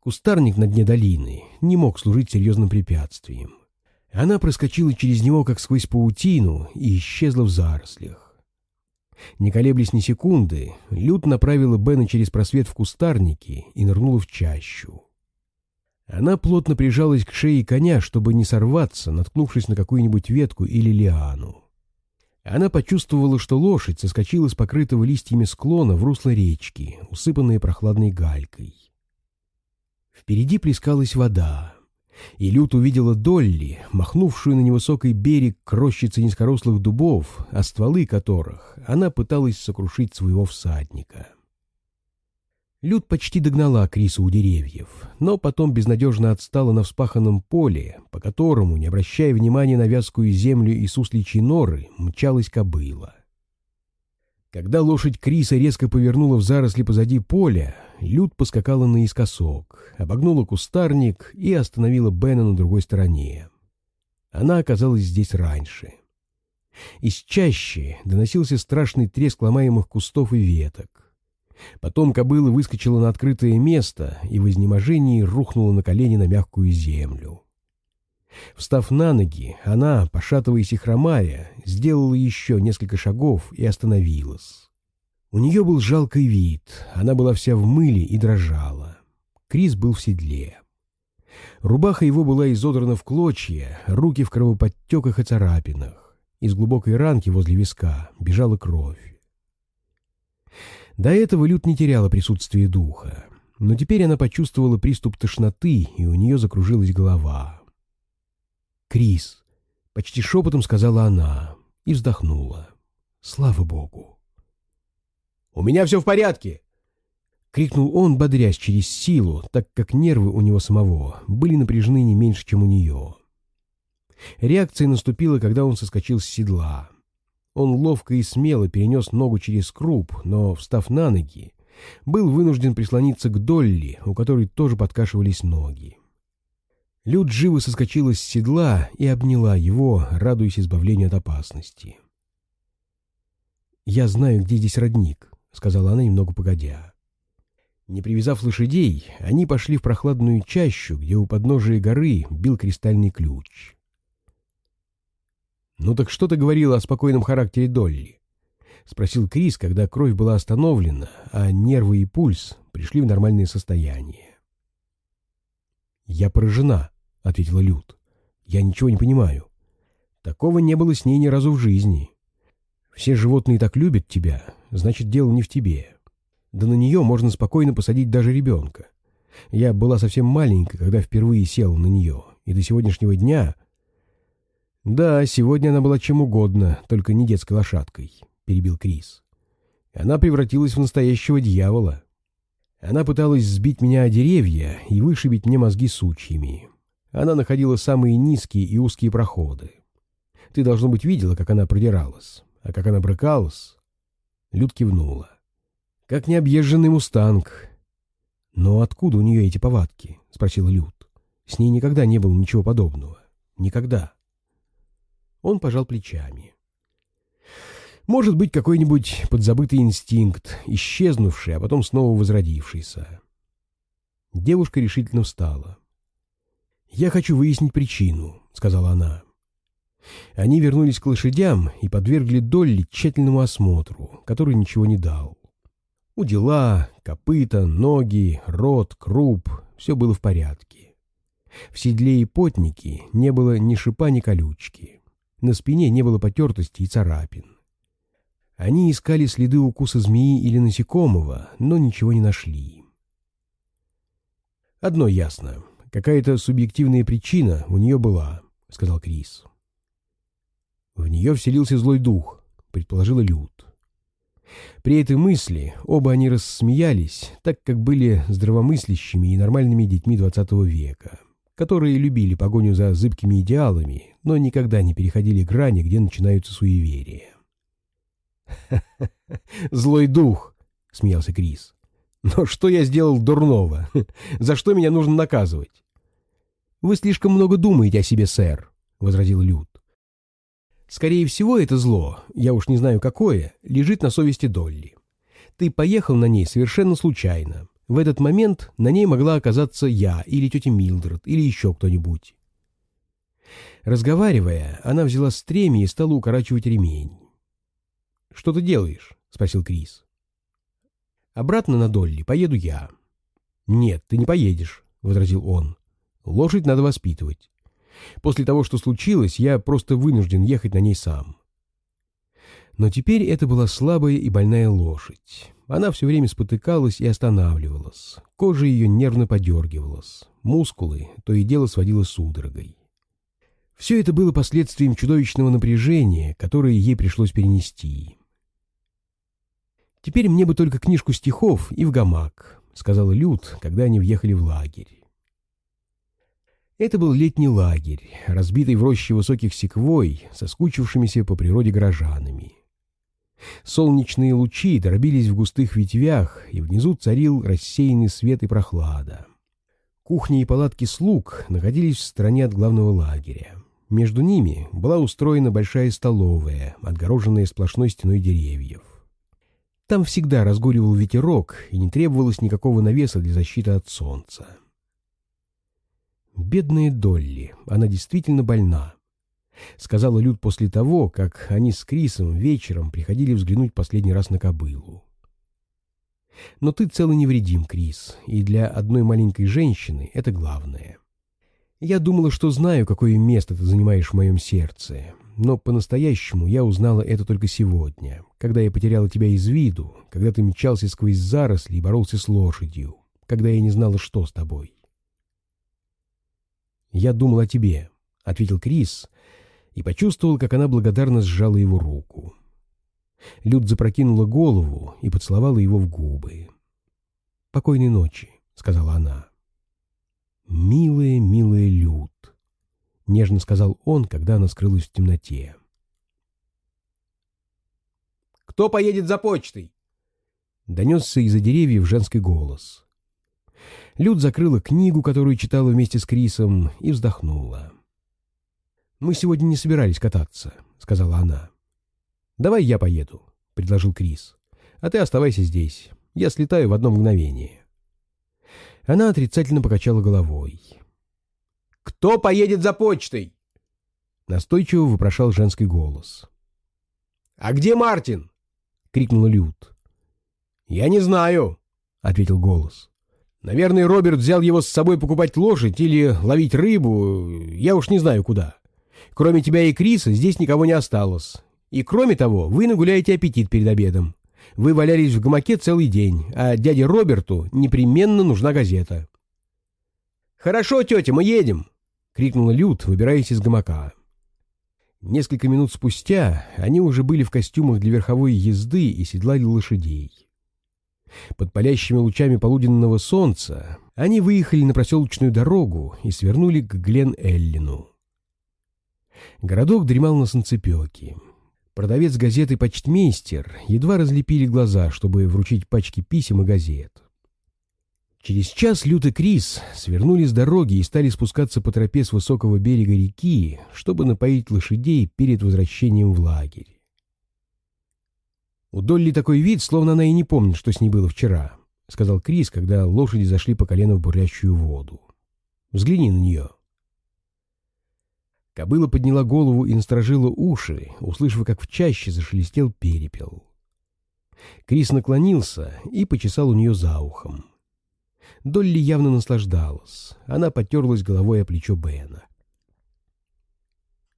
S1: Кустарник на дне долины не мог служить серьезным препятствием. Она проскочила через него, как сквозь паутину, и исчезла в зарослях. Не колеблясь ни секунды, Люд направила Бена через просвет в кустарнике и нырнула в чащу. Она плотно прижалась к шее коня, чтобы не сорваться, наткнувшись на какую-нибудь ветку или лиану. Она почувствовала, что лошадь соскочила с покрытого листьями склона в русло речки, усыпанной прохладной галькой. Впереди плескалась вода, и Лют увидела Долли, махнувшую на невысокий берег к рощице низкорослых дубов, о стволы которых она пыталась сокрушить своего всадника. Люд почти догнала Криса у деревьев, но потом безнадежно отстала на вспаханном поле, по которому, не обращая внимания на вязкую землю и сусличьи норы, мчалась кобыла. Когда лошадь Криса резко повернула в заросли позади поля, Люд поскакала наискосок, обогнула кустарник и остановила Бена на другой стороне. Она оказалась здесь раньше. Из чащи доносился страшный треск ломаемых кустов и веток. Потом кобыла выскочила на открытое место и в изнеможении рухнула на колени на мягкую землю. Встав на ноги, она, пошатываясь и хромая, сделала еще несколько шагов и остановилась. У нее был жалкий вид, она была вся в мыле и дрожала. Крис был в седле. Рубаха его была изодрана в клочья, руки в кровоподтеках и царапинах. Из глубокой ранки возле виска бежала кровь. До этого Люд не теряла присутствие духа, но теперь она почувствовала приступ тошноты, и у нее закружилась голова. «Крис!» — почти шепотом сказала она и вздохнула. «Слава Богу!»
S2: «У меня все в порядке!»
S1: — крикнул он, бодрясь через силу, так как нервы у него самого были напряжены не меньше, чем у нее. Реакция наступила, когда он соскочил с седла. Он ловко и смело перенес ногу через круп, но, встав на ноги, был вынужден прислониться к Долли, у которой тоже подкашивались ноги. Люд живо соскочила с седла и обняла его, радуясь избавлению от опасности. «Я знаю, где здесь родник», — сказала она немного погодя. Не привязав лошадей, они пошли в прохладную чащу, где у подножия горы бил кристальный ключ. «Ну так что ты говорила о спокойном характере Долли?» — спросил Крис, когда кровь была остановлена, а нервы и пульс пришли в нормальное состояние. «Я поражена», — ответила Люд. «Я ничего не понимаю. Такого не было с ней ни разу в жизни. Все животные так любят тебя, значит, дело не в тебе. Да на нее можно спокойно посадить даже ребенка. Я была совсем маленькой, когда впервые села на нее, и до сегодняшнего дня «Да, сегодня она была чем угодно, только не детской лошадкой», — перебил Крис. «Она превратилась в настоящего дьявола. Она пыталась сбить меня о деревья и вышибить мне мозги сучьями. Она находила самые низкие и узкие проходы. Ты, должно быть, видела, как она продиралась. А как она брыкалась...» Люд кивнула. «Как необъезженный мустанг». «Но откуда у нее эти повадки?» — спросила Люд. «С ней никогда не было ничего подобного. Никогда». Он пожал плечами. Может быть, какой-нибудь подзабытый инстинкт, исчезнувший, а потом снова возродившийся. Девушка решительно встала. «Я хочу выяснить причину», — сказала она. Они вернулись к лошадям и подвергли Долли тщательному осмотру, который ничего не дал. Удила, копыта, ноги, рот, круп — все было в порядке. В седле и потнике не было ни шипа, ни колючки. На спине не было потертости и царапин. Они искали следы укуса змеи или насекомого, но ничего не нашли. «Одно ясно. Какая-то субъективная причина у нее была», — сказал Крис. «В нее вселился злой дух», — предположила Люд. При этой мысли оба они рассмеялись, так как были здравомыслящими и нормальными детьми двадцатого века которые любили погоню за зыбкими идеалами, но никогда не переходили грани, где начинаются суеверия. «Злой дух!» — смеялся Крис. «Но что я сделал дурного? За что меня нужно наказывать?» «Вы слишком много думаете о себе, сэр», — возразил Люд. «Скорее всего, это зло, я уж не знаю какое, лежит на совести Долли. Ты поехал на ней совершенно случайно, в этот момент на ней могла оказаться я или тетя Милдред, или еще кто-нибудь. Разговаривая, она взяла стремя и стала укорачивать ремень. «Что ты делаешь?» — спросил Крис. «Обратно на Долли поеду я». «Нет, ты не поедешь», — возразил он. «Лошадь надо воспитывать. После того, что случилось, я просто вынужден ехать на ней сам». Но теперь это была слабая и больная лошадь. Она все время спотыкалась и останавливалась. Кожа ее нервно подергивалась. Мускулы то и дело сводила судорогой. Все это было последствием чудовищного напряжения, которое ей пришлось перенести. «Теперь мне бы только книжку стихов и в гамак», — сказала Люд, когда они въехали в лагерь. Это был летний лагерь, разбитый в роще высоких секвой, соскучившимися по природе горожанами. Солнечные лучи дробились в густых ветвях, и внизу царил рассеянный свет и прохлада. Кухни и палатки слуг находились в стороне от главного лагеря. Между ними была устроена большая столовая, отгороженная сплошной стеной деревьев. Там всегда разгуливал ветерок, и не требовалось никакого навеса для защиты от солнца. «Бедная Долли, она действительно больна», — сказала Люд после того, как они с Крисом вечером приходили взглянуть последний раз на кобылу. «Но ты целый невредим, Крис, и для одной маленькой женщины это главное. Я думала, что знаю, какое место ты занимаешь в моем сердце, но по-настоящему я узнала это только сегодня, когда я потеряла тебя из виду, когда ты мчался сквозь заросли и боролся с лошадью, когда я не знала, что с тобой. «Я думал о тебе», — ответил Крис, и почувствовал, как она благодарно сжала его руку. Люд запрокинула голову и поцеловала его в губы. «Покойной ночи», — сказала она. «Милая, милая Люд», — нежно сказал он, когда она скрылась в темноте.
S2: «Кто поедет за почтой?»
S1: Донесся из-за деревьев женский голос. Люд закрыла книгу, которую читала вместе с Крисом, и вздохнула. «Мы сегодня не собирались кататься», — сказала она. «Давай я поеду», — предложил Крис. «А ты оставайся здесь. Я слетаю в одно мгновение». Она отрицательно покачала головой.
S2: «Кто поедет за почтой?»
S1: Настойчиво вопрошал женский голос.
S2: «А где Мартин?»
S1: — крикнула Люд.
S2: «Я не знаю», — ответил голос. «Наверное, Роберт взял его с собой покупать лошадь или ловить рыбу, я уж не знаю куда. Кроме тебя и Криса здесь никого не осталось. И кроме того, вы нагуляете аппетит перед обедом. Вы валялись в гамаке целый день, а дяде Роберту непременно нужна газета. «Хорошо, тетя, мы едем!» — крикнула Люд, выбираясь из гамака.
S1: Несколько минут спустя они уже были в костюмах для верховой езды и седлали лошадей. Под палящими лучами полуденного солнца они выехали на проселочную дорогу и свернули к Глен-Эллину. Городок дремал на солнцепеке. Продавец газеты «Почтмейстер» едва разлепили глаза, чтобы вручить пачки писем и газет. Через час Лют и Крис свернули с дороги и стали спускаться по тропе с высокого берега реки, чтобы напоить лошадей перед возвращением в лагерь. «У Долли такой вид, словно она и не помнит, что с ней было вчера», — сказал Крис, когда лошади зашли по колено в бурлящую воду. «Взгляни на нее». Кобыла подняла голову и насторожила уши, услышав, как в чаще зашелестел перепел. Крис наклонился и почесал у нее за ухом. Долли явно наслаждалась. Она потерлась головой о плечо Бена.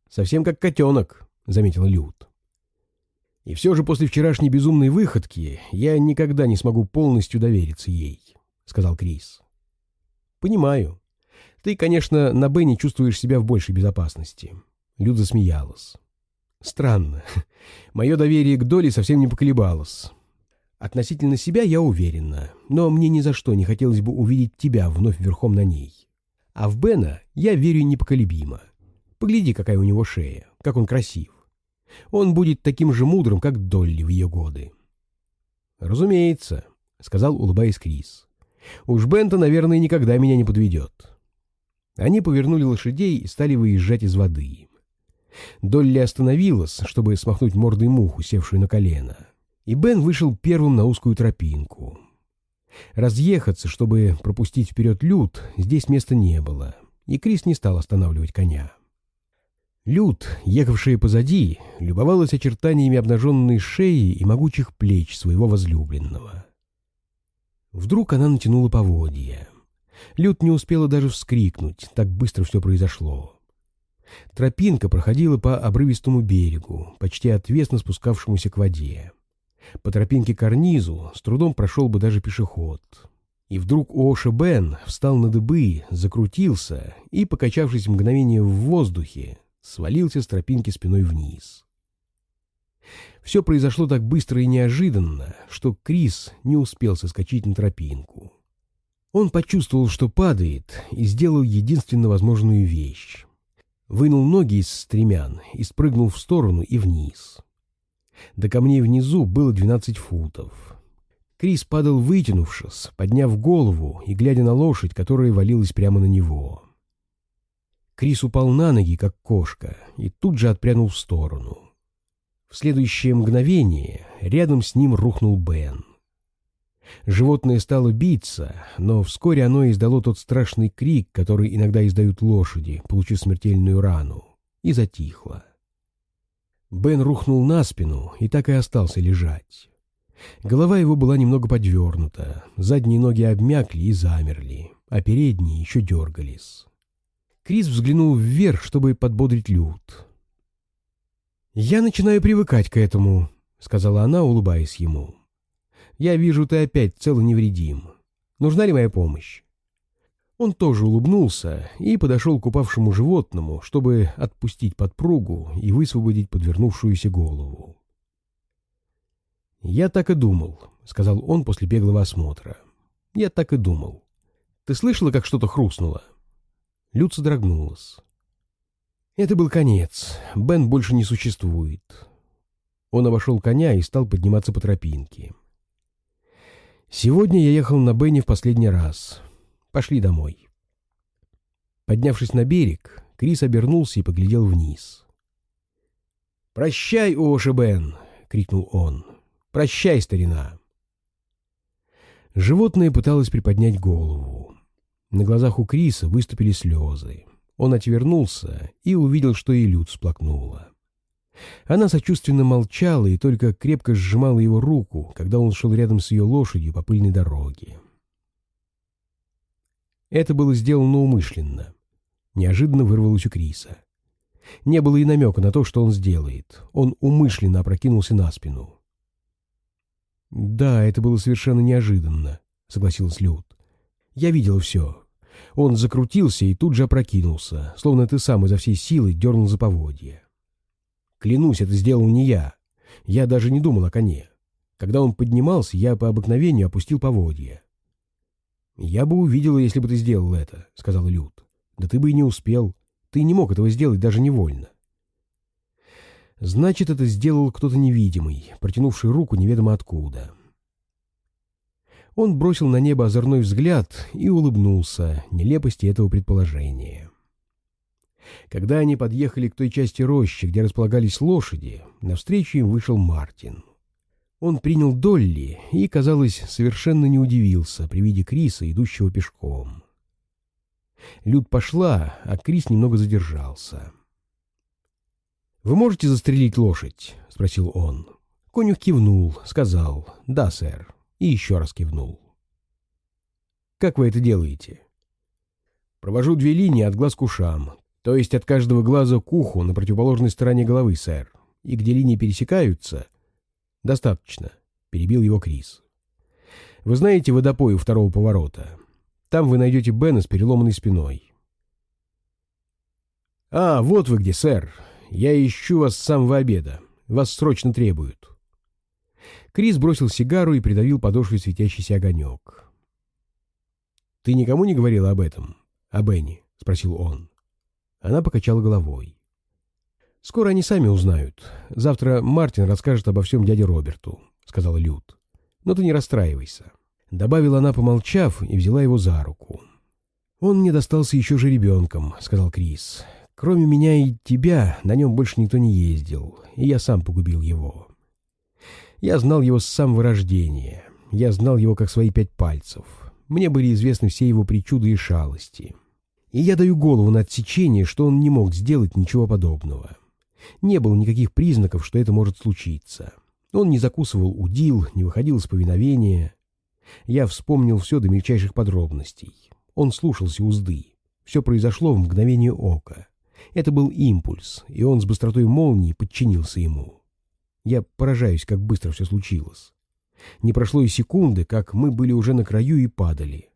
S1: «Совсем как котенок», — заметил Люд. «И все же после вчерашней безумной выходки я никогда не смогу полностью довериться ей», — сказал Крис. «Понимаю. Ты, конечно, на Бенни чувствуешь себя в большей безопасности. Люд засмеялась. Странно. Мое доверие к Доле совсем не поколебалось. Относительно себя я уверена, но мне ни за что не хотелось бы увидеть тебя вновь верхом на ней. А в Бена я верю непоколебимо. Погляди, какая у него шея, как он красив. Он будет таким же мудрым, как Долли в ее годы. «Разумеется», — сказал, улыбаясь Крис. «Уж Бента, наверное, никогда меня не подведет. Они повернули лошадей и стали выезжать из воды. Долли остановилась, чтобы смахнуть мордой муху, севшую на колено. И Бен вышел первым на узкую тропинку. Разъехаться, чтобы пропустить вперед Люд, здесь места не было, и Крис не стал останавливать коня. Люд, ехавшая позади, любовалась очертаниями обнаженной шеи и могучих плеч своего возлюбленного. Вдруг она натянула поводья. Люд не успела даже вскрикнуть, так быстро все произошло. Тропинка проходила по обрывистому берегу, почти отвесно спускавшемуся к воде. По тропинке карнизу с трудом прошел бы даже пешеход. И вдруг Оша Бен встал на дыбы, закрутился и, покачавшись мгновение в воздухе, свалился с тропинки спиной вниз. Все произошло так быстро и неожиданно, что Крис не успел соскочить на тропинку. Он почувствовал, что падает, и сделал единственно возможную вещь. Вынул ноги из стремян и спрыгнул в сторону и вниз. До камней внизу было 12 футов. Крис падал вытянувшись, подняв голову и глядя на лошадь, которая валилась прямо на него. Крис упал на ноги, как кошка, и тут же отпрянул в сторону. В следующее мгновение рядом с ним рухнул Бен. Животное стало биться, но вскоре оно издало тот страшный крик, который иногда издают лошади, получив смертельную рану, и затихло. Бен рухнул на спину и так и остался лежать. Голова его была немного подвернута, задние ноги обмякли и замерли, а передние еще дергались. Крис взглянул вверх, чтобы подбодрить Люд. «Я начинаю привыкать к этому», — сказала она, улыбаясь ему. Я вижу, ты опять цел и невредим. Нужна ли моя помощь?» Он тоже улыбнулся и подошел к упавшему животному, чтобы отпустить подпругу и высвободить подвернувшуюся голову. «Я так и думал», — сказал он после беглого осмотра. «Я так и думал. Ты слышала, как что-то хрустнуло?» Люца дрогнулась. Это был конец. Бен больше не существует. Он обошел коня и стал подниматься по тропинке. Сегодня я ехал на Бенни в последний раз. Пошли домой. Поднявшись на берег, Крис обернулся и поглядел вниз. «Прощай, Оши Бен!» — крикнул он. «Прощай, старина!» Животное пыталось приподнять голову. На глазах у Криса выступили слезы. Он отвернулся и увидел, что и Люд сплакнула. Она сочувственно молчала и только крепко сжимала его руку, когда он шел рядом с ее лошадью по пыльной дороге. Это было сделано умышленно. Неожиданно вырвалось у Криса. Не было и намека на то, что он сделает. Он умышленно опрокинулся на спину. «Да, это было совершенно неожиданно», — согласилась Люд. «Я видел все. Он закрутился и тут же опрокинулся, словно ты сам изо всей силы дернул за поводья. Клянусь, это сделал не я. Я даже не думал о коне. Когда он поднимался, я по обыкновению опустил поводья. «Я бы увидела, если бы ты сделал это», — сказал Люд. «Да ты бы и не успел. Ты не мог этого сделать даже невольно». Значит, это сделал кто-то невидимый, протянувший руку неведомо откуда. Он бросил на небо озорной взгляд и улыбнулся нелепости этого предположения. Когда они подъехали к той части рощи, где располагались лошади, навстречу им вышел Мартин. Он принял Долли и, казалось, совершенно не удивился при виде Криса, идущего пешком. Люд пошла, а Крис немного задержался. «Вы можете застрелить лошадь?» — спросил он. Конюх кивнул, сказал «Да, сэр», и еще раз кивнул. «Как вы это делаете?» «Провожу две линии от глаз к ушам, то есть от каждого глаза к уху на противоположной стороне головы, сэр. И где линии пересекаются... Достаточно, перебил его Крис. Вы знаете водопой у второго поворота? Там вы найдете Бена с переломанной спиной. А, вот вы где, сэр. Я ищу вас с самого обеда. Вас срочно требуют. Крис бросил сигару и придавил подошвой светящийся огонек. «Ты никому не говорил об этом? О Бенни?» — спросил он. Она покачала головой. «Скоро они сами узнают. Завтра Мартин расскажет обо всем дяде Роберту», — сказала Люд. «Но ты не расстраивайся», — добавила она, помолчав, и взяла его за руку. «Он мне достался еще же ребенком», — сказал Крис. «Кроме меня и тебя на нем больше никто не ездил, и я сам погубил его. Я знал его с самого рождения. Я знал его как свои пять пальцев. Мне были известны все его причуды и шалости. И я даю голову на отсечение, что он не мог сделать ничего подобного. Не было никаких признаков, что это может случиться. Он не закусывал удил, не выходил из повиновения. Я вспомнил все до мельчайших подробностей. Он слушался узды. Все произошло в мгновение ока. Это был импульс, и он с быстротой молнии подчинился ему. Я поражаюсь, как быстро все случилось. Не прошло и секунды, как мы были уже на краю и падали.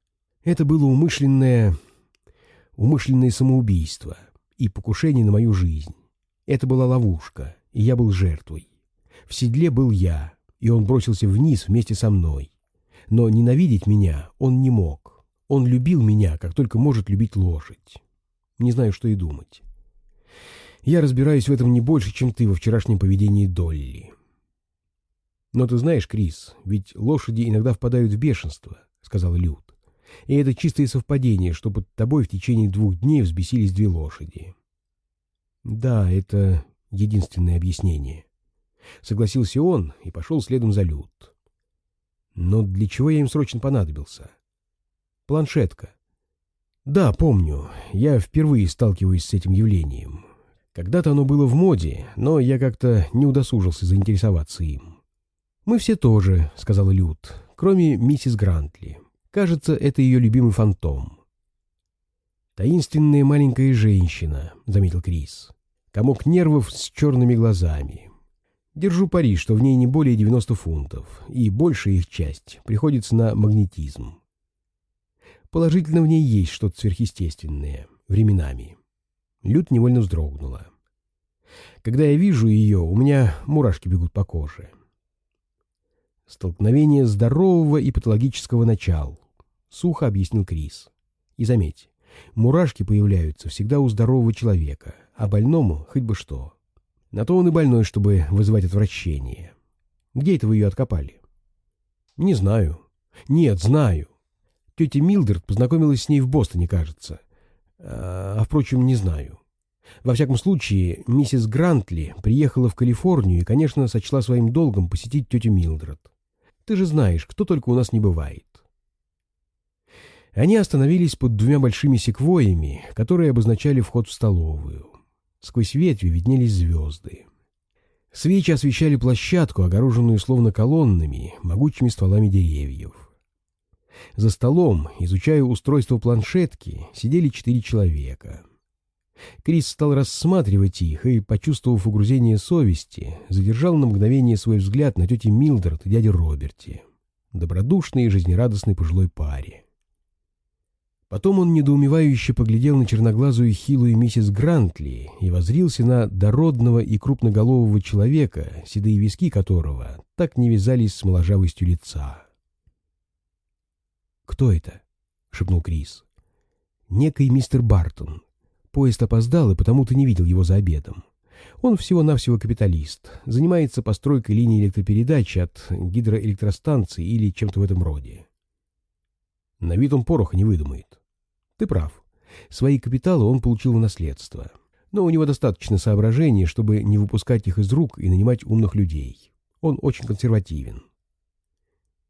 S1: Это было умышленное умышленное самоубийство и покушение на мою жизнь. Это была ловушка, и я был жертвой. В седле был я, и он бросился вниз вместе со мной. Но ненавидеть меня он не мог. Он любил меня, как только может любить лошадь. Не знаю, что и думать. Я разбираюсь в этом не больше, чем ты во вчерашнем поведении Долли. Но ты знаешь, Крис, ведь лошади иногда впадают в бешенство, — сказал Люд. И это чистое совпадение, что под тобой в течение двух дней взбесились две лошади. Да, это единственное объяснение. Согласился он и пошел следом за Люд. Но для чего я им срочно понадобился? Планшетка. Да, помню. Я впервые сталкиваюсь с этим явлением. Когда-то оно было в моде, но я как-то не удосужился заинтересоваться им. «Мы все тоже», — сказала Люд, — «кроме миссис Грантли. Кажется, это ее любимый фантом». «Таинственная маленькая женщина», — заметил Крис. «Комок нервов с черными глазами. Держу пари, что в ней не более 90 фунтов, и большая их часть приходится на магнетизм. Положительно в ней есть что-то сверхъестественное, временами. Люд невольно вздрогнула. Когда я вижу ее, у меня мурашки бегут по коже. Столкновение здорового и патологического начала, сухо объяснил Крис. И заметь, мурашки появляются всегда у здорового человека, а больному хоть бы что. На то он и больной, чтобы вызывать отвращение. Где это вы ее откопали? Не знаю. Нет, знаю. Тетя Милдред познакомилась с ней в Бостоне, кажется. А, а, впрочем, не знаю. Во всяком случае, миссис Грантли приехала в Калифорнию и, конечно, сочла своим долгом посетить тетю Милдред. Ты же знаешь, кто только у нас не бывает. Они остановились под двумя большими секвоями, которые обозначали вход в столовую. Сквозь ветви виднелись звезды. Свечи освещали площадку, огороженную словно колоннами, могучими стволами деревьев. За столом, изучая устройство планшетки, сидели четыре человека. Крис стал рассматривать их и, почувствовав угрузение совести, задержал на мгновение свой взгляд на тете Милдред и дяде Роберте, добродушной и жизнерадостной пожилой паре. Потом он недоумевающе поглядел на черноглазую хилую миссис Грантли и возрился на дородного и крупноголового человека, седые виски которого так не вязались с моложавостью лица. «Кто это?» — шепнул Крис. «Некий мистер Бартон. Поезд опоздал, и потому ты не видел его за обедом. Он всего-навсего капиталист, занимается постройкой линии электропередач от гидроэлектростанции или чем-то в этом роде. На вид он пороха не выдумает. Ты прав. Свои капиталы он получил в наследство. Но у него достаточно соображений, чтобы не выпускать их из рук и нанимать умных людей. Он очень консервативен.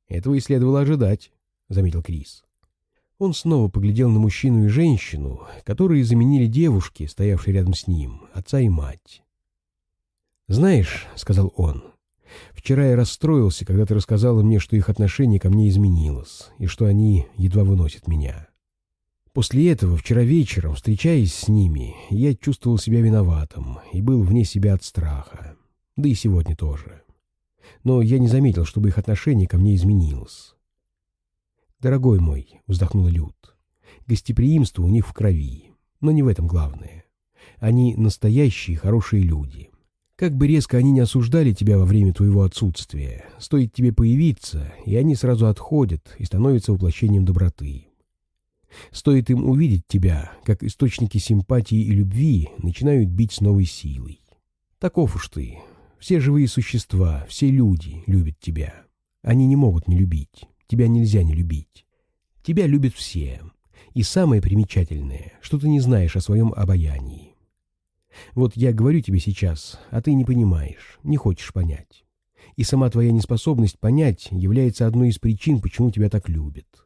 S1: Этого и следовало ожидать, — заметил Крис. Он снова поглядел на мужчину и женщину, которые заменили девушки, стоявшие рядом с ним, отца и мать. «Знаешь», — сказал он, — «вчера я расстроился, когда ты рассказала мне, что их отношение ко мне изменилось, и что они едва выносят меня. После этого, вчера вечером, встречаясь с ними, я чувствовал себя виноватым и был вне себя от страха. Да и сегодня тоже. Но я не заметил, чтобы их отношение ко мне изменилось. «Дорогой мой», — вздохнула Люд, — «гостеприимство у них в крови, но не в этом главное. Они настоящие хорошие люди. Как бы резко они не осуждали тебя во время твоего отсутствия, стоит тебе появиться, и они сразу отходят и становятся воплощением доброты». Стоит им увидеть тебя, как источники симпатии и любви начинают бить с новой силой. Таков уж ты. Все живые существа, все люди любят тебя. Они не могут не любить. Тебя нельзя не любить. Тебя любят все. И самое примечательное, что ты не знаешь о своем обаянии. Вот я говорю тебе сейчас, а ты не понимаешь, не хочешь понять. И сама твоя неспособность понять является одной из причин, почему тебя так любят.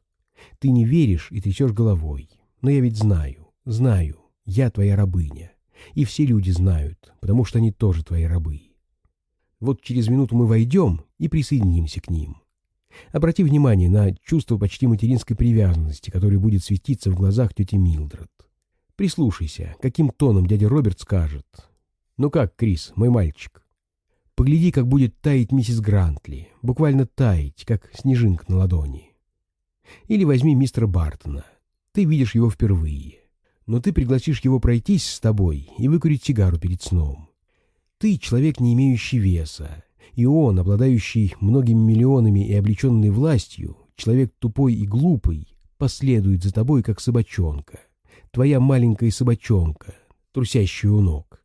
S1: Ты не веришь и трясешь головой. Но я ведь знаю, знаю, я твоя рабыня. И все люди знают, потому что они тоже твои рабы. Вот через минуту мы войдем и присоединимся к ним. Обрати внимание на чувство почти материнской привязанности, которое будет светиться в глазах тети Милдред. Прислушайся, каким тоном дядя Роберт скажет. «Ну как, Крис, мой мальчик?» Погляди, как будет таять миссис Грантли, буквально таять, как снежинка на ладони. Или возьми мистера Бартона. Ты видишь его впервые. Но ты пригласишь его пройтись с тобой и выкурить сигару перед сном. Ты человек, не имеющий веса, и он, обладающий многими миллионами и облеченный властью, человек тупой и глупый, последует за тобой, как собачонка, твоя маленькая собачонка, трусящая у ног.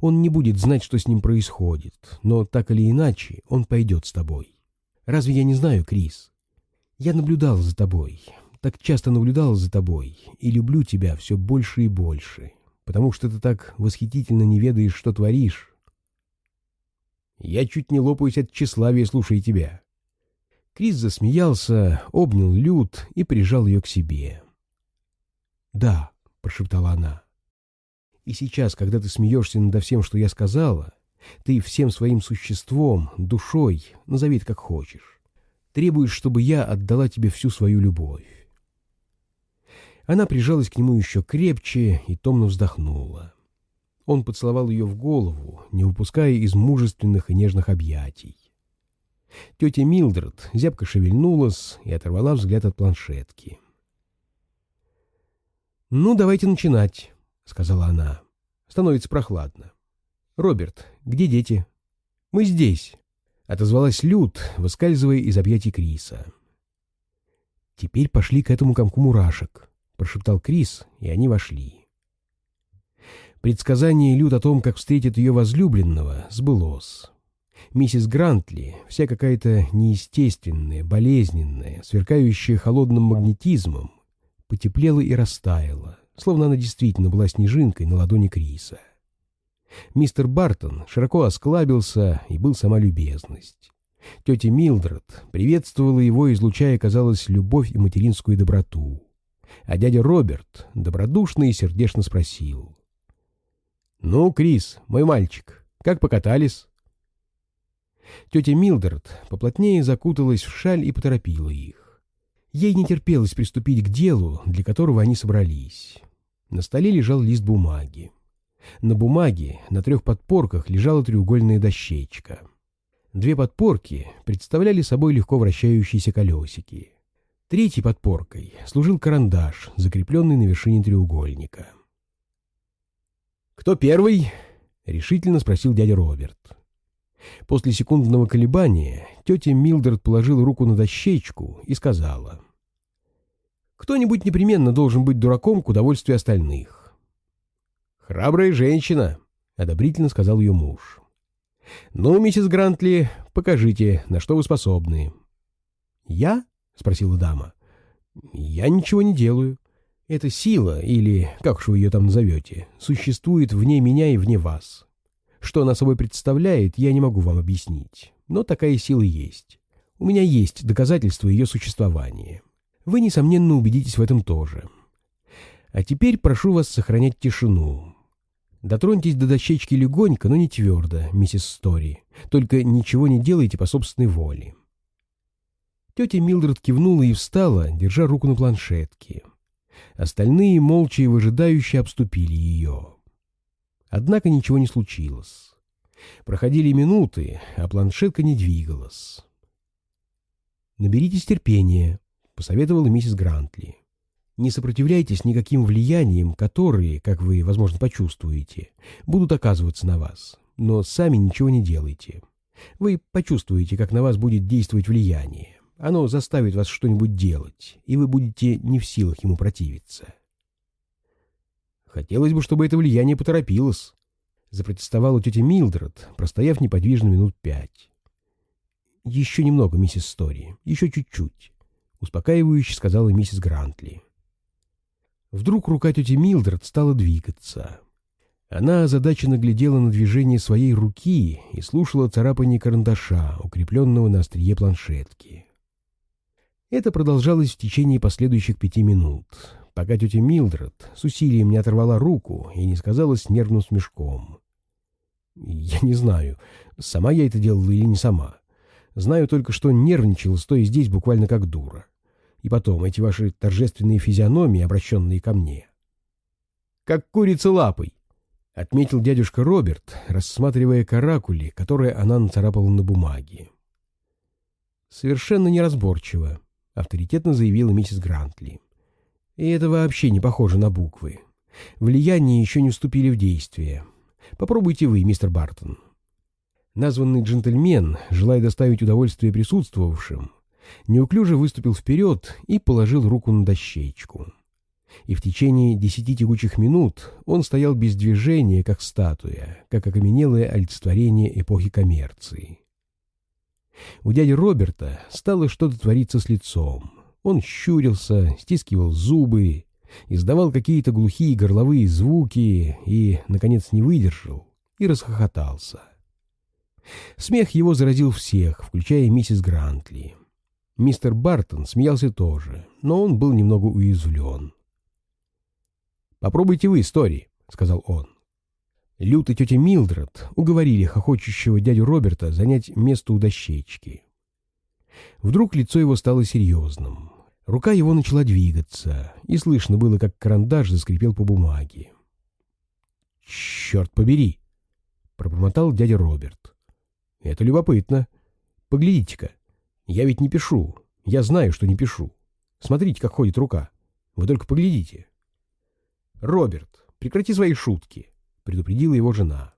S1: Он не будет знать, что с ним происходит, но так или иначе он пойдет с тобой. Разве я не знаю, Крис? Я наблюдал за тобой, так часто наблюдал за тобой и люблю тебя все больше и больше, потому что ты так восхитительно не ведаешь, что творишь. Я чуть не лопаюсь от тщеславия, слушая тебя. Крис засмеялся, обнял Люд и прижал ее к себе. «Да», — прошептала она. «И сейчас, когда ты смеешься надо всем, что я сказала, ты всем своим существом, душой, назови это как хочешь, требуешь, чтобы я отдала тебе всю свою любовь. Она прижалась к нему еще крепче и томно вздохнула. Он поцеловал ее в голову, не выпуская из мужественных и нежных объятий. Тетя Милдред зябко шевельнулась и оторвала взгляд от планшетки. «Ну, давайте начинать», — сказала она. «Становится прохладно». «Роберт, где дети?» «Мы здесь», — отозвалась Люд, выскальзывая из объятий Криса. «Теперь пошли к этому комку мурашек», — прошептал Крис, и они вошли. Предсказание Люд о том, как встретит ее возлюбленного, сбылось. Миссис Грантли, вся какая-то неестественная, болезненная, сверкающая холодным магнетизмом, потеплела и растаяла, словно она действительно была снежинкой на ладони Криса. Мистер Бартон широко осклабился и был сама любезность. Тетя Милдред приветствовала его, излучая, казалось, любовь и материнскую доброту. А дядя Роберт добродушно и сердечно спросил. «Ну, Крис, мой мальчик, как покатались?» Тетя Милдред поплотнее закуталась в шаль и поторопила их. Ей не терпелось приступить к делу, для которого они собрались. На столе лежал лист бумаги. На бумаге на трех подпорках лежала треугольная дощечка. Две подпорки представляли собой легко вращающиеся колесики. Третьей подпоркой служил карандаш, закрепленный на вершине треугольника. «Кто первый?» — решительно спросил дядя Роберт. После секундного колебания тетя Милдред положила руку на дощечку и сказала. «Кто-нибудь непременно должен быть дураком к удовольствию остальных. «Храбрая женщина», — одобрительно сказал ее муж. «Ну, миссис Грантли, покажите, на что вы способны». «Я?» — спросила дама. «Я ничего не делаю. Эта сила, или как уж вы ее там назовете, существует вне меня и вне вас. Что она собой представляет, я не могу вам объяснить, но такая сила есть. У меня есть доказательства ее существования. Вы, несомненно, убедитесь в этом тоже. А теперь прошу вас сохранять тишину. Дотроньтесь до дощечки легонько, но не твердо, миссис Стори. Только ничего не делайте по собственной воле. Тетя Милдред кивнула и встала, держа руку на планшетке. Остальные молча и выжидающе обступили ее. Однако ничего не случилось. Проходили минуты, а планшетка не двигалась. «Наберитесь терпения», — посоветовала миссис Грантли. Не сопротивляйтесь никаким влияниям, которые, как вы, возможно, почувствуете, будут оказываться на вас, но сами ничего не делайте. Вы почувствуете, как на вас будет действовать влияние. Оно заставит вас что-нибудь делать, и вы будете не в силах ему противиться. Хотелось бы, чтобы это влияние поторопилось, запротестовала тетя Милдред, простояв неподвижно минут пять. «Еще немного, миссис Стори, еще чуть-чуть», — успокаивающе сказала миссис Грантли. Вдруг рука тети Милдред стала двигаться. Она озадаченно глядела на движение своей руки и слушала царапание карандаша, укрепленного на острие планшетки. Это продолжалось в течение последующих пяти минут, пока тетя Милдред с усилием не оторвала руку и не сказала с нервным смешком. «Я не знаю, сама я это делала или не сама. Знаю только, что нервничала, стоя здесь буквально как дура. И потом, эти ваши торжественные физиономии, обращенные ко мне. «Как курица лапой», — отметил дядюшка Роберт, рассматривая каракули, которые она нацарапала на бумаге. «Совершенно неразборчиво», — авторитетно заявила миссис Грантли. «И это вообще не похоже на буквы. Влияния еще не вступили в действие. Попробуйте вы, мистер Бартон». Названный джентльмен, желая доставить удовольствие присутствовавшим, неуклюже выступил вперед и положил руку на дощечку. И в течение десяти тягучих минут он стоял без движения, как статуя, как окаменелое олицетворение эпохи коммерции. У дяди Роберта стало что-то твориться с лицом. Он щурился, стискивал зубы, издавал какие-то глухие горловые звуки и, наконец, не выдержал и расхохотался. Смех его заразил всех, включая миссис Грантли. Мистер Бартон смеялся тоже, но он был немного уязвлен. «Попробуйте вы истории», — сказал он. Лют и тетя Милдред уговорили хохочущего дядю Роберта занять место у дощечки. Вдруг лицо его стало серьезным. Рука его начала двигаться, и слышно было, как карандаш заскрипел по бумаге. «Черт побери!» — пробормотал дядя Роберт. «Это любопытно. Поглядите-ка. Я ведь не пишу. Я знаю, что не пишу. Смотрите, как ходит рука. Вы только поглядите». «Роберт, прекрати свои шутки», — предупредила его жена.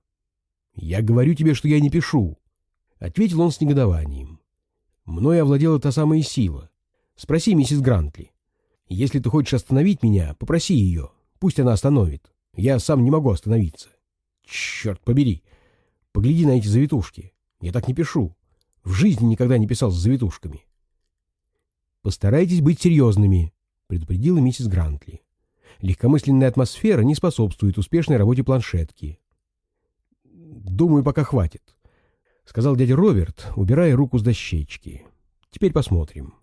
S1: «Я говорю тебе, что я не пишу», — ответил он с негодованием. «Мною овладела та самая сила, Спроси миссис Грантли. Если ты хочешь остановить меня, попроси ее. Пусть она остановит. Я сам не могу остановиться. Черт побери. Погляди на эти завитушки. Я так не пишу. В жизни никогда не писал с завитушками. Постарайтесь быть серьезными, предупредила миссис Грантли. Легкомысленная атмосфера не способствует успешной работе планшетки. Думаю, пока хватит, сказал дядя Роберт, убирая руку с дощечки. Теперь посмотрим.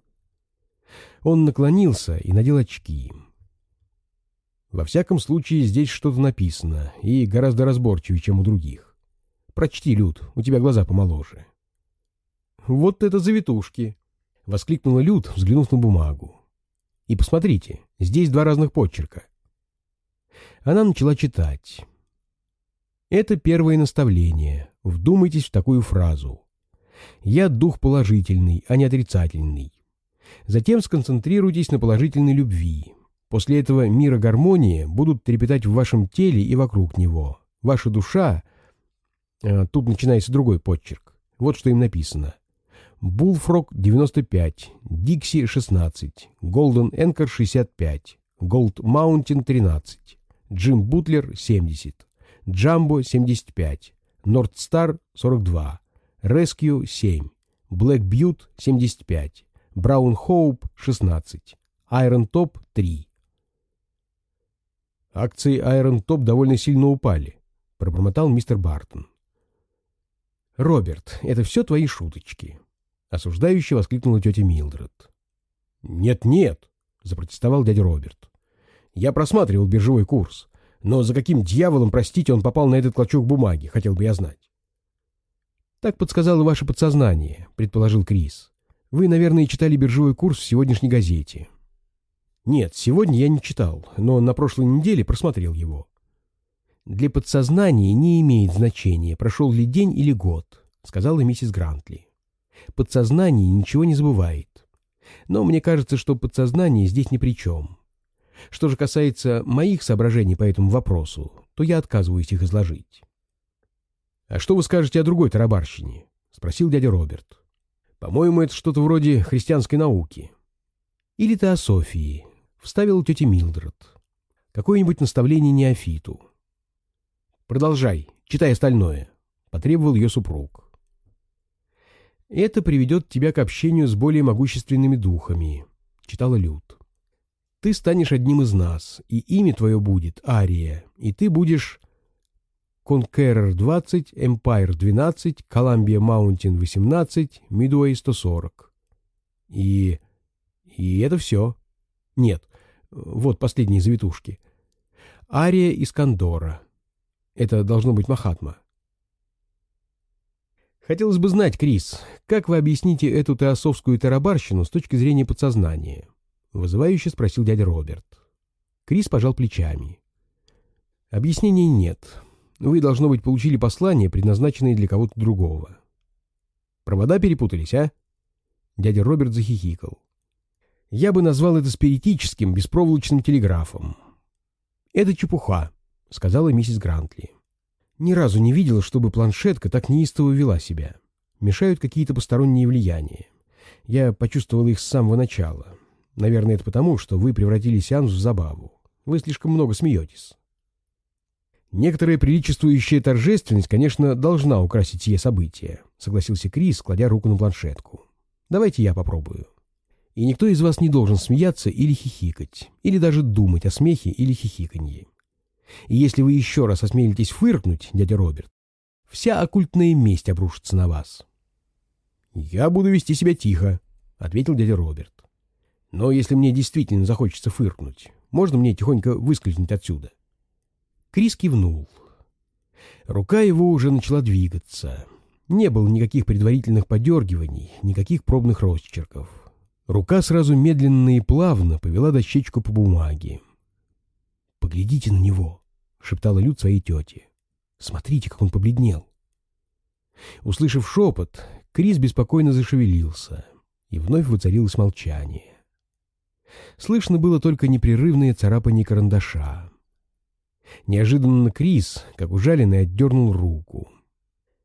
S1: Он наклонился и надел очки. Во всяком случае, здесь что-то написано, и гораздо разборчивее, чем у других. Прочти, Люд, у тебя глаза помоложе. «Вот это завитушки!» — воскликнула Люд, взглянув на бумагу. «И посмотрите, здесь два разных подчерка». Она начала читать. Это первое наставление. Вдумайтесь в такую фразу. «Я дух положительный, а не отрицательный. Затем сконцентрируйтесь на положительной любви. После этого мир и гармония будут трепетать в вашем теле и вокруг него. Ваша душа... А, тут начинается другой подчерк. Вот что им написано. Bullfrog 95, Dixie 16, Golden Anchor 65, Gold Mountain 13, Jim Butler 70, Jumbo 75, North Star 42, Rescue 7, Black Butte 75, Браун Хоуп — 16, Айрон Топ — 3. Акции Айрон Топ довольно сильно упали, — пробормотал мистер Бартон. «Роберт, это все твои шуточки», — осуждающе воскликнула тетя Милдред. «Нет-нет», — запротестовал дядя Роберт. «Я просматривал биржевой курс, но за каким дьяволом, простите, он попал на этот клочок бумаги, хотел бы я знать». «Так подсказало ваше подсознание», — предположил Крис. Вы, наверное, читали биржевой курс в сегодняшней газете. Нет, сегодня я не читал, но на прошлой неделе просмотрел его. Для подсознания не имеет значения, прошел ли день или год, сказала миссис Грантли. Подсознание ничего не забывает. Но мне кажется, что подсознание здесь ни при чем. Что же касается моих соображений по этому вопросу, то я отказываюсь их изложить. — А что вы скажете о другой тарабарщине? — спросил дядя Роберт. По-моему, это что-то вроде христианской науки. Или теософии, вставил тетя Милдред. Какое-нибудь наставление неофиту. Продолжай, читай остальное, потребовал ее супруг. Это приведет тебя к общению с более могущественными духами, читала Люд. Ты станешь одним из нас, и имя твое будет Ария, и ты будешь Conqueror 20, Empire 12, Columbia Mountain 18, Midway 140. И... и это все. Нет, вот последние завитушки. Ария из Кондора. Это должно быть Махатма. Хотелось бы знать, Крис, как вы объясните эту теософскую тарабарщину с точки зрения подсознания? Вызывающе спросил дядя Роберт. Крис пожал плечами. Объяснений нет. Вы, должно быть, получили послание, предназначенное для кого-то другого. Провода перепутались, а? Дядя Роберт захихикал. Я бы назвал это спиритическим беспроволочным телеграфом. Это чепуха, сказала миссис Грантли. Ни разу не видела, чтобы планшетка так неистово вела себя. Мешают какие-то посторонние влияния. Я почувствовал их с самого начала. Наверное, это потому, что вы превратили сеанс в забаву. Вы слишком много смеетесь. Некоторая приличествующая торжественность, конечно, должна украсить сие событие, согласился Крис, кладя руку на планшетку. Давайте я попробую. И никто из вас не должен смеяться или хихикать, или даже думать о смехе или хихиканье. И если вы еще раз осмелитесь фыркнуть, дядя Роберт, вся оккультная месть обрушится на вас. «Я буду вести себя тихо», — ответил дядя Роберт. «Но если мне действительно захочется фыркнуть, можно мне тихонько выскользнуть отсюда?» Крис кивнул. Рука его уже начала двигаться. Не было никаких предварительных подергиваний, никаких пробных росчерков. Рука сразу медленно и плавно повела дощечку по бумаге. «Поглядите на него», — шептала Люд своей тете. «Смотрите, как он побледнел». Услышав шепот, Крис беспокойно зашевелился, и вновь воцарилось молчание. Слышно было только непрерывное царапание карандаша. Неожиданно Крис, как ужаленный, отдернул руку.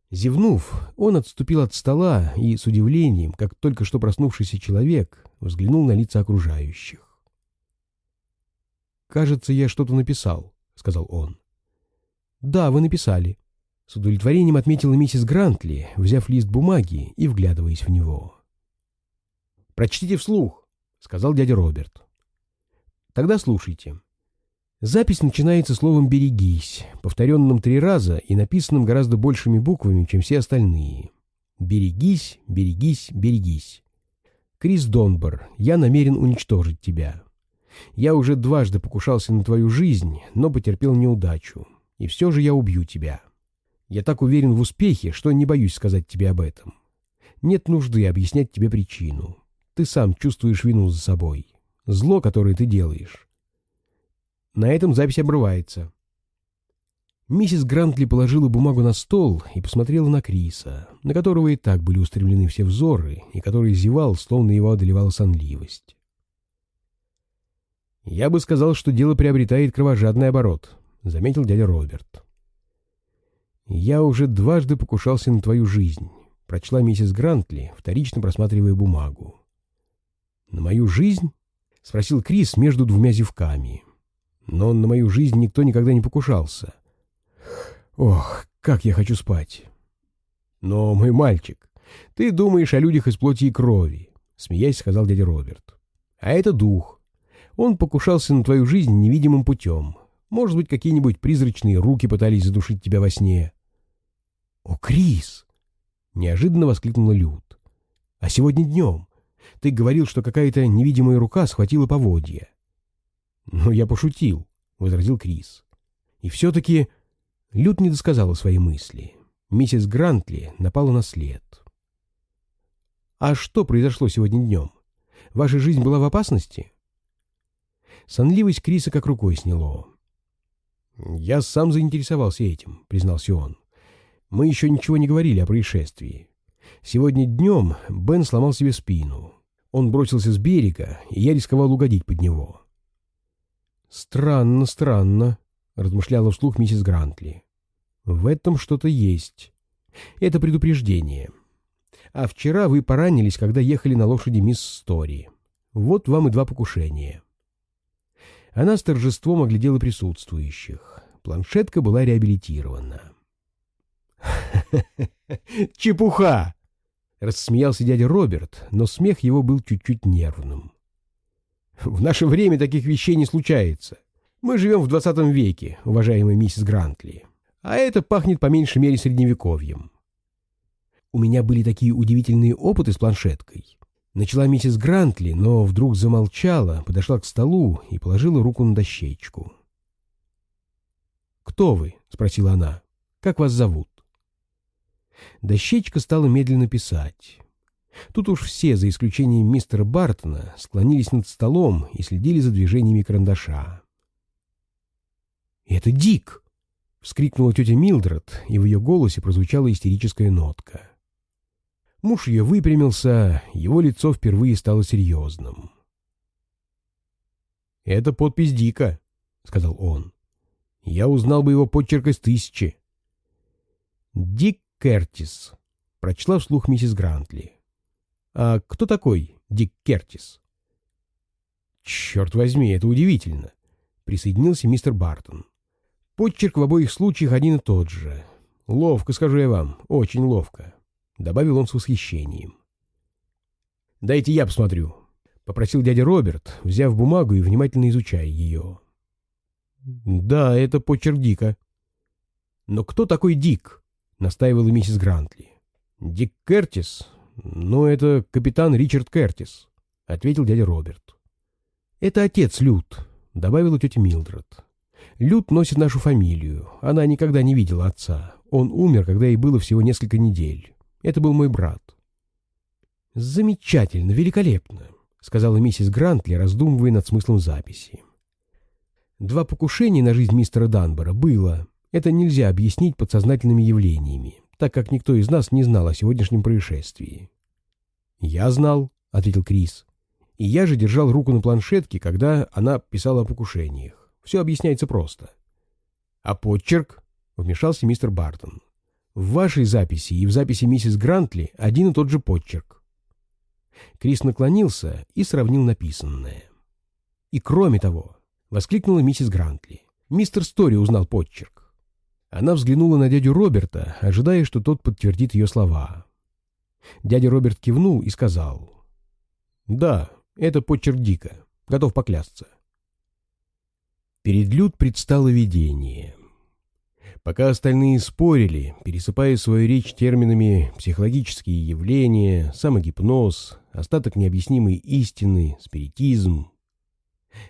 S1: Зевнув, он отступил от стола и с удивлением, как только что проснувшийся человек, взглянул на лица окружающих. «Кажется, я что-то написал», — сказал он. «Да, вы написали», с удовлетворением отметила миссис Грантли, взяв лист бумаги и вглядываясь в него. «Прочтите вслух», — сказал дядя Роберт. «Тогда слушайте». Запись начинается словом «берегись», повторенным три раза и написанным гораздо большими буквами, чем все остальные. «Берегись, берегись, берегись». Крис Донбар, я намерен уничтожить тебя. Я уже дважды покушался на твою жизнь, но потерпел неудачу. И все же я убью тебя. Я так уверен в успехе, что не боюсь сказать тебе об этом. Нет нужды объяснять тебе причину. Ты сам чувствуешь вину за собой. Зло, которое ты делаешь. На этом запись обрывается. Миссис Грантли положила бумагу на стол и посмотрела на Криса, на которого и так были устремлены все взоры, и который зевал, словно его одолевала сонливость. «Я бы сказал, что дело приобретает кровожадный оборот», — заметил дядя Роберт. «Я уже дважды покушался на твою жизнь», — прочла миссис Грантли, вторично просматривая бумагу. «На мою жизнь?» — спросил Крис между двумя зевками. «Но на мою жизнь никто никогда не покушался. Ох, как я хочу спать!» «Но, мой мальчик, ты думаешь о людях из плоти и крови», — смеясь сказал дядя Роберт. «А это дух. Он покушался на твою жизнь невидимым путем. Может быть, какие-нибудь призрачные руки пытались задушить тебя во сне. «О, Крис!» — неожиданно воскликнула Люд. «А сегодня днем ты говорил, что какая-то невидимая рука схватила поводья». «Ну, я пошутил», — возразил Крис. «И все-таки...» Люд не досказала свои мысли. Миссис Грантли напала на след. «А что произошло сегодня днем? Ваша жизнь была в опасности?» Сонливость Криса как рукой сняло. «Я сам заинтересовался этим», — признался он. Мы еще ничего не говорили о происшествии. Сегодня днем Бен сломал себе спину. Он бросился с берега, и я рисковал угодить под него. «Странно, странно», — размышляла вслух миссис Грантли. «В этом что-то есть. Это предупреждение. А вчера вы поранились, когда ехали на лошади мисс Стори. Вот вам и два покушения». Она с торжеством оглядела присутствующих. Планшетка была реабилитирована.
S2: Чепуха!
S1: Рассмеялся дядя Роберт, но смех его был чуть-чуть нервным.
S2: В наше время таких вещей не случается. Мы живем в двадцатом веке, уважаемая миссис Грантли. А это пахнет по меньшей мере средневековьем.
S1: У меня были такие удивительные опыты с планшеткой. Начала миссис Грантли, но вдруг замолчала, подошла к столу и положила руку на дощечку. «Кто вы?» — спросила она. «Как вас зовут?» Дощечка стала медленно писать. Тут уж все, за исключением мистера Бартона, склонились над столом и следили за движениями карандаша. «Это Дик!» — вскрикнула тетя Милдред, и в ее голосе прозвучала истерическая нотка. Муж ее выпрямился, его лицо впервые стало серьезным. «Это подпись Дика», — сказал он. «Я узнал бы его подчерк из тысячи». «Дик Кертис», — прочла вслух миссис Грантли.
S2: А кто такой Дик Кертис?
S1: Черт возьми, это удивительно, присоединился мистер Бартон. Подчерк в обоих случаях один и тот же. Ловко, скажу я вам, очень ловко, добавил он с восхищением. Дайте я посмотрю, попросил дядя Роберт, взяв бумагу и внимательно изучая ее. Да, это почерк Дика. Но кто такой Дик? настаивала миссис Грантли. Дик Кертис? Ну, это капитан Ричард Кертис, ответил дядя Роберт. Это отец Люд, добавила тетя Милдред. Люд носит нашу фамилию. Она никогда не видела отца. Он умер, когда ей было всего несколько недель. Это был мой брат. Замечательно, великолепно, сказала миссис Грантли, раздумывая над смыслом записи. Два покушения на жизнь мистера Данбора было. Это нельзя объяснить подсознательными явлениями, так как никто из нас не знал о сегодняшнем происшествии. «Я знал», — ответил Крис. «И я же держал руку на планшетке, когда она писала о покушениях. Все объясняется просто». «А подчерк?» — вмешался мистер Бартон. «В вашей записи и в записи миссис Грантли один и тот же подчерк». Крис наклонился и сравнил написанное. «И кроме того», — воскликнула миссис Грантли, — «мистер Стори узнал подчерк». Она взглянула на дядю Роберта, ожидая, что тот подтвердит ее слова. Дядя Роберт кивнул и сказал. «Да, это почерк Дика. Готов поклясться». Перед Люд предстало видение. Пока остальные спорили, пересыпая свою речь терминами «психологические явления», «самогипноз», «остаток необъяснимой истины», «спиритизм»,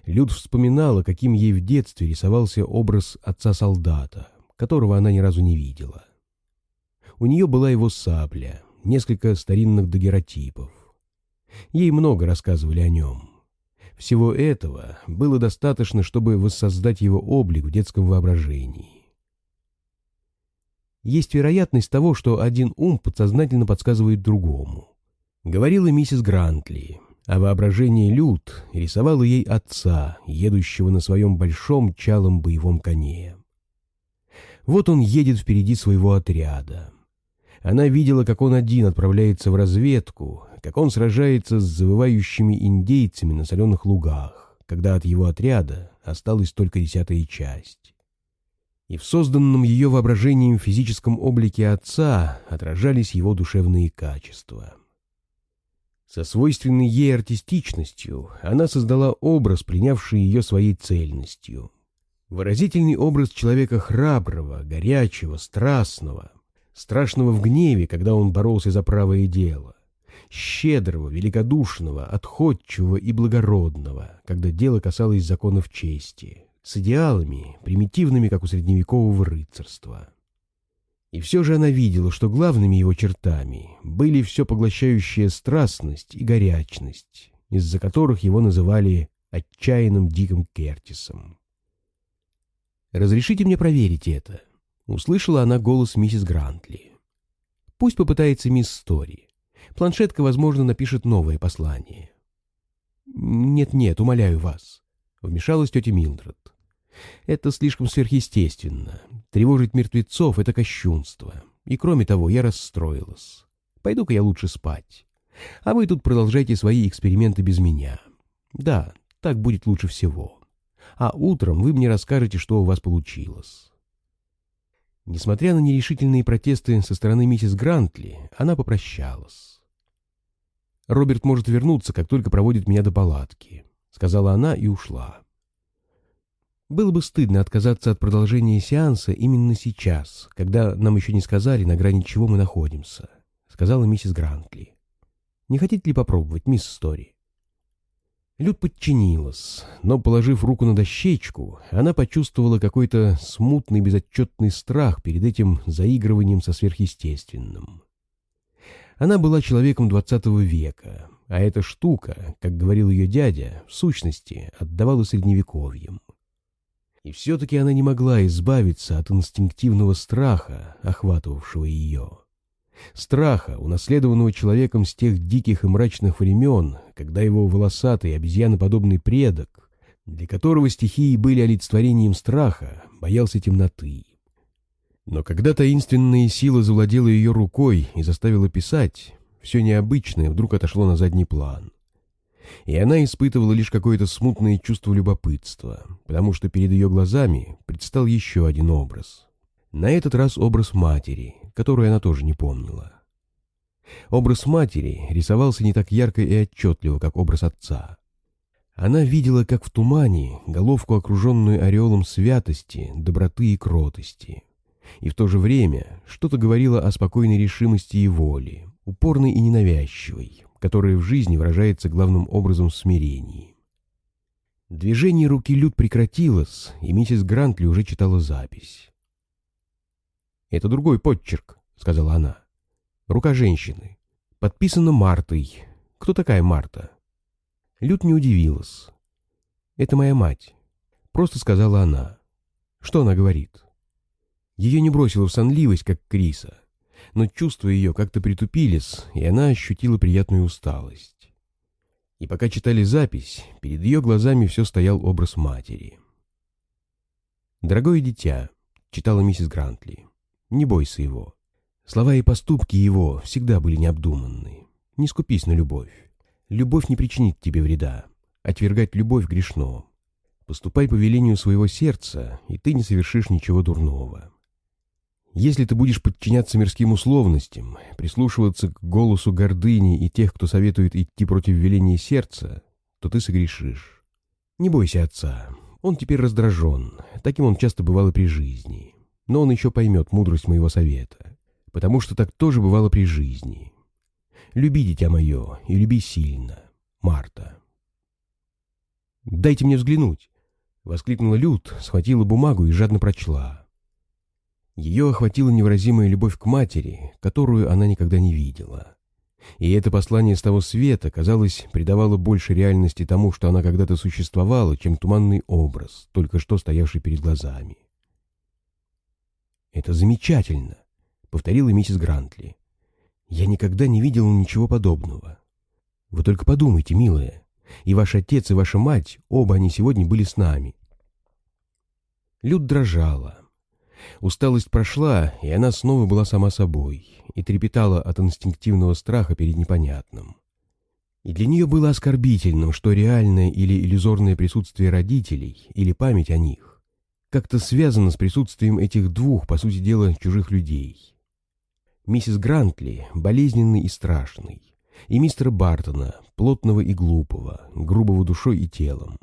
S1: Люд вспоминала, каким ей в детстве рисовался образ отца-солдата, которого она ни разу не видела. У нее была его сабля, несколько старинных дагеротипов. Ей много рассказывали о нем. Всего этого было достаточно, чтобы воссоздать его облик в детском воображении. Есть вероятность того, что один ум подсознательно подсказывает другому. Говорила миссис Грантли, а воображение Люд рисовало ей отца, едущего на своем большом чалом боевом коне. Вот он едет впереди своего отряда. Она видела, как он один отправляется в разведку, как он сражается с завывающими индейцами на соленых лугах, когда от его отряда осталась только десятая часть. И в созданном ее воображением физическом облике отца отражались его душевные качества. Со свойственной ей артистичностью она создала образ, принявший ее своей цельностью. Выразительный образ человека храброго, горячего, страстного, страшного в гневе, когда он боролся за правое дело, щедрого, великодушного, отходчивого и благородного, когда дело касалось законов чести, с идеалами, примитивными, как у средневекового рыцарства. И все же она видела, что главными его чертами были все поглощающая страстность и горячность, из-за которых его называли отчаянным Диком Кертисом. «Разрешите мне проверить это?» Услышала она голос миссис Грантли. Пусть попытается мисс Стори. Планшетка, возможно, напишет новое послание. «Нет-нет, умоляю вас», — вмешалась тетя Милдред. «Это слишком сверхъестественно. Тревожить мертвецов — это кощунство. И кроме того, я расстроилась. Пойду-ка я лучше спать. А вы тут продолжайте свои эксперименты без меня. Да, так будет лучше всего. А утром вы мне расскажете, что у вас получилось». Несмотря на нерешительные протесты со стороны миссис Грантли, она попрощалась. «Роберт может вернуться, как только проводит меня до палатки», — сказала она и ушла. Было бы стыдно отказаться от продолжения сеанса именно сейчас, когда нам еще не сказали, на грани чего мы находимся, — сказала миссис Грантли. «Не хотите ли попробовать, мисс Стори?» Люд подчинилась, но, положив руку на дощечку, она почувствовала какой-то смутный безотчетный страх перед этим заигрыванием со сверхъестественным. Она была человеком двадцатого века, а эта штука, как говорил ее дядя, в сущности отдавала средневековьем. И все-таки она не могла избавиться от инстинктивного страха, охватывавшего ее страха, унаследованного человеком с тех диких и мрачных времен, когда его волосатый обезьяноподобный предок, для которого стихии были олицетворением страха, боялся темноты. Но когда таинственная сила завладела ее рукой и заставила писать, все необычное вдруг отошло на задний план. И она испытывала лишь какое-то смутное чувство любопытства, потому что перед ее глазами предстал еще один образ. На этот раз образ матери, которую она тоже не помнила. Образ матери рисовался не так ярко и отчетливо, как образ отца. Она видела, как в тумане, головку, окруженную ореолом святости, доброты и кротости. И в то же время что-то говорило о спокойной решимости и воле, упорной и ненавязчивой, которая в жизни выражается главным образом в смирении. Движение руки Люд прекратилось, и миссис Грантли уже читала запись. «Это другой подчерк», — сказала она. «Рука женщины. Подписано Мартой. Кто такая Марта?» Люд не удивилась. «Это моя мать», — просто сказала она. «Что она говорит?» Ее не бросило в сонливость, как Криса но чувства ее как-то притупились, и она ощутила приятную усталость. И пока читали запись, перед ее глазами все стоял образ матери. «Дорогое дитя», — читала миссис Грантли, — «не бойся его. Слова и поступки его всегда были необдуманны. Не скупись на любовь. Любовь не причинит тебе вреда. Отвергать любовь грешно. Поступай по велению своего сердца, и ты не совершишь ничего дурного. Если ты будешь подчиняться мирским условностям, прислушиваться к голосу гордыни и тех, кто советует идти против веления сердца, то ты согрешишь. Не бойся отца. Он теперь раздражен. Таким он часто бывал и при жизни. Но он еще поймет мудрость моего совета. Потому что так тоже бывало при жизни. Люби, дитя мое, и люби сильно. Марта. «Дайте мне взглянуть!» — воскликнула Люд, схватила бумагу и жадно прочла. Ее охватила невыразимая любовь к матери, которую она никогда не видела. И это послание с того света, казалось, придавало больше реальности тому, что она когда-то существовала, чем туманный образ, только что стоявший перед глазами. «Это замечательно», — повторила миссис Грантли. «Я никогда не видела ничего подобного. Вы только подумайте, милая, и ваш отец, и ваша мать, оба они сегодня были с нами». Люд дрожала. Усталость прошла, и она снова была сама собой и трепетала от инстинктивного страха перед непонятным. И для нее было оскорбительным, что реальное или иллюзорное присутствие родителей или память о них как-то связано с присутствием этих двух, по сути дела, чужих людей. Миссис Грантли, болезненный и страшный, и мистера Бартона, плотного и глупого, грубого душой и телом.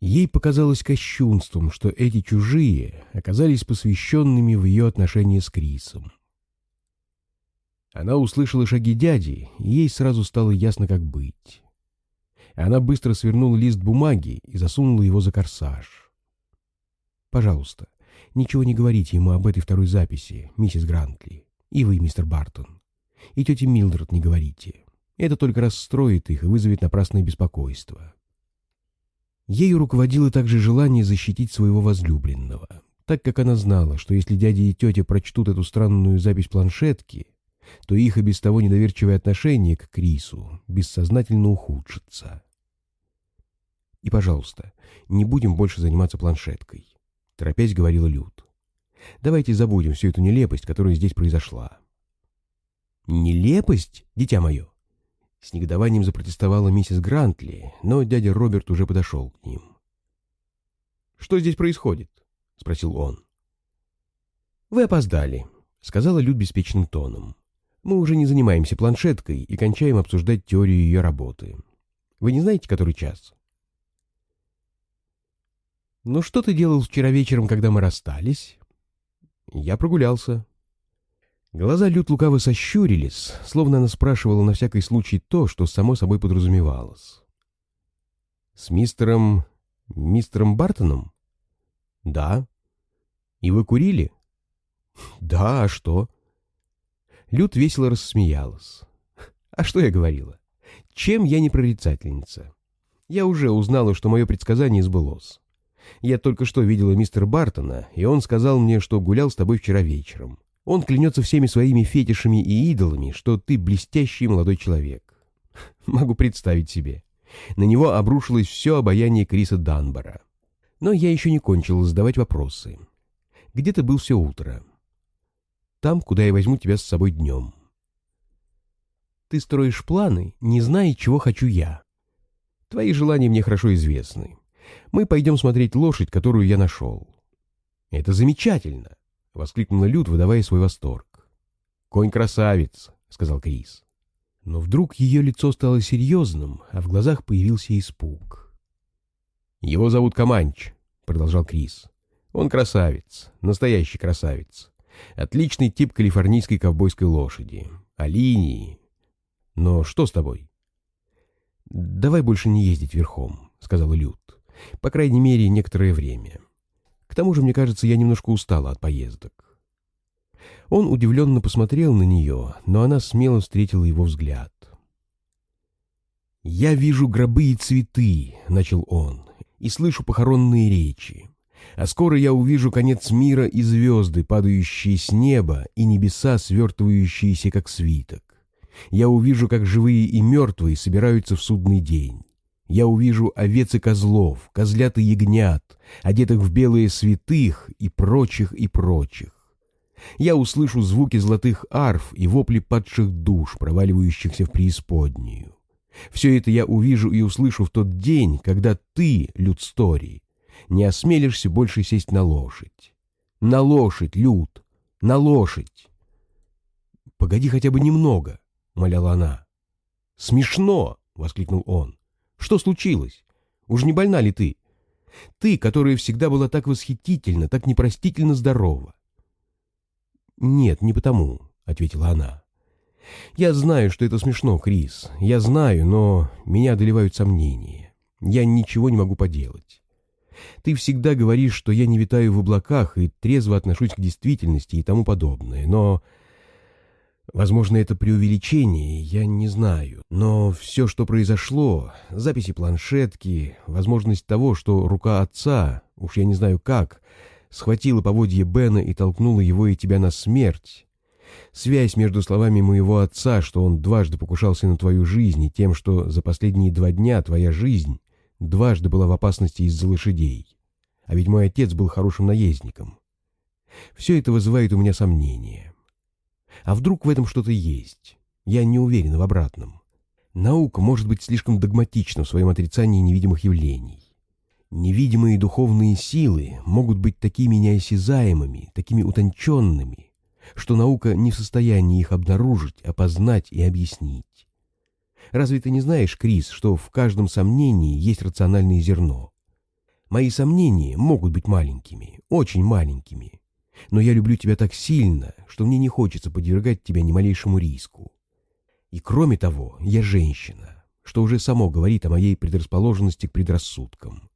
S1: Ей показалось кощунством, что эти чужие оказались посвященными в ее отношения с Крисом. Она услышала шаги дяди, и ей сразу стало ясно, как быть. Она быстро свернула лист бумаги и засунула его за корсаж. «Пожалуйста, ничего не говорите ему об этой второй записи, миссис Грантли, и вы, мистер Бартон. И тете Милдред не говорите. Это только расстроит их и вызовет напрасное беспокойство. Ею руководило также желание защитить своего возлюбленного, так как она знала, что если дядя и тетя прочтут эту странную запись планшетки, то их и без того недоверчивое отношение к Крису бессознательно ухудшится. «И, пожалуйста, не будем больше заниматься планшеткой», — торопясь говорила Люд. «Давайте забудем всю эту нелепость, которая здесь произошла». «Нелепость, дитя мое?» С негодованием запротестовала миссис Грантли, но дядя Роберт уже подошел к ним. «Что здесь происходит?» — спросил он. «Вы опоздали», — сказала Люд беспечным тоном. «Мы уже не занимаемся планшеткой и кончаем обсуждать теорию ее работы. Вы не знаете, который час?» «Ну что ты делал вчера вечером, когда мы расстались?» «Я прогулялся», Глаза Люд лукаво сощурились, словно она спрашивала на всякий случай то, что само собой подразумевалось. «С мистером... мистером Бартоном?» «Да». «И вы курили?» «Да, а что?» Люд весело рассмеялась. «А что я говорила? Чем я не прорицательница? Я уже узнала, что мое предсказание сбылось. Я только что видела мистера Бартона, и он сказал мне, что гулял с тобой вчера вечером. Он клянется всеми своими фетишами и идолами, что ты блестящий молодой человек. Могу представить себе. На него обрушилось все обаяние Криса Данбора. Но я еще не кончил задавать вопросы. Где ты был все утро? Там, куда я возьму тебя с собой днем. Ты строишь планы, не зная, чего хочу я. Твои желания мне хорошо известны. Мы пойдем смотреть лошадь, которую я нашел. Это замечательно, — воскликнула Люд, выдавая свой восторг. Конь красавец, — сказал Крис. Но вдруг ее лицо стало серьезным, а в глазах появился испуг. «Его зовут Каманч», — продолжал Крис. «Он красавец, настоящий красавец. Отличный тип калифорнийской ковбойской лошади. А линии... Но что с тобой?» «Давай больше не ездить верхом», — сказала Люд. «По крайней мере, некоторое время. К тому же, мне кажется, я немножко устала от поездок». Он удивленно посмотрел на нее, но она смело встретила его взгляд. «Я вижу гробы и цветы», — начал он, — «и слышу похоронные речи. А скоро я увижу конец мира и звезды, падающие с неба, и небеса, свертывающиеся, как свиток. Я увижу, как живые и мертвые собираются в судный день. Я увижу овец и козлов, козлят и ягнят, одетых в белые святых и прочих и прочих. Я услышу звуки золотых арф и вопли падших душ, проваливающихся в преисподнюю. Все это я увижу и услышу в тот день, когда ты, Людстори, не осмелишься больше сесть на лошадь. На лошадь, Люд, на лошадь. Погоди хотя бы немного, — моляла она. «Смешно!» — воскликнул он. «Что случилось? Уж не больна ли ты? Ты, которая всегда была так восхитительна, так непростительно здорова». «Нет, не потому», — ответила она. «Я знаю, что это смешно, Крис. Я знаю, но меня одолевают сомнения. Я ничего не могу поделать. Ты всегда говоришь, что я не витаю в облаках и трезво отношусь к действительности и тому подобное, но Возможно, это преувеличение, я не знаю. Но все, что произошло, записи планшетки, возможность того, что рука отца, уж я не знаю как, схватила поводье Бена и толкнула его и тебя на смерть. Связь между словами моего отца, что он дважды покушался на твою жизнь, и тем, что за последние два дня твоя жизнь дважды была в опасности из-за лошадей. А ведь мой отец был хорошим наездником. Все это вызывает у меня сомнения. А вдруг в этом что-то есть? Я не уверен в обратном. Наука может быть слишком догматична в своем отрицании невидимых явлений. Невидимые духовные силы могут быть такими неосязаемыми, такими утонченными, что наука не в состоянии их обнаружить, опознать и объяснить. Разве ты не знаешь, Крис, что в каждом сомнении есть рациональное зерно? Мои сомнения могут быть маленькими, очень маленькими, но я люблю тебя так сильно, что мне не хочется подвергать тебя ни малейшему риску. И кроме того, я женщина, что уже само говорит о моей предрасположенности к предрассудкам.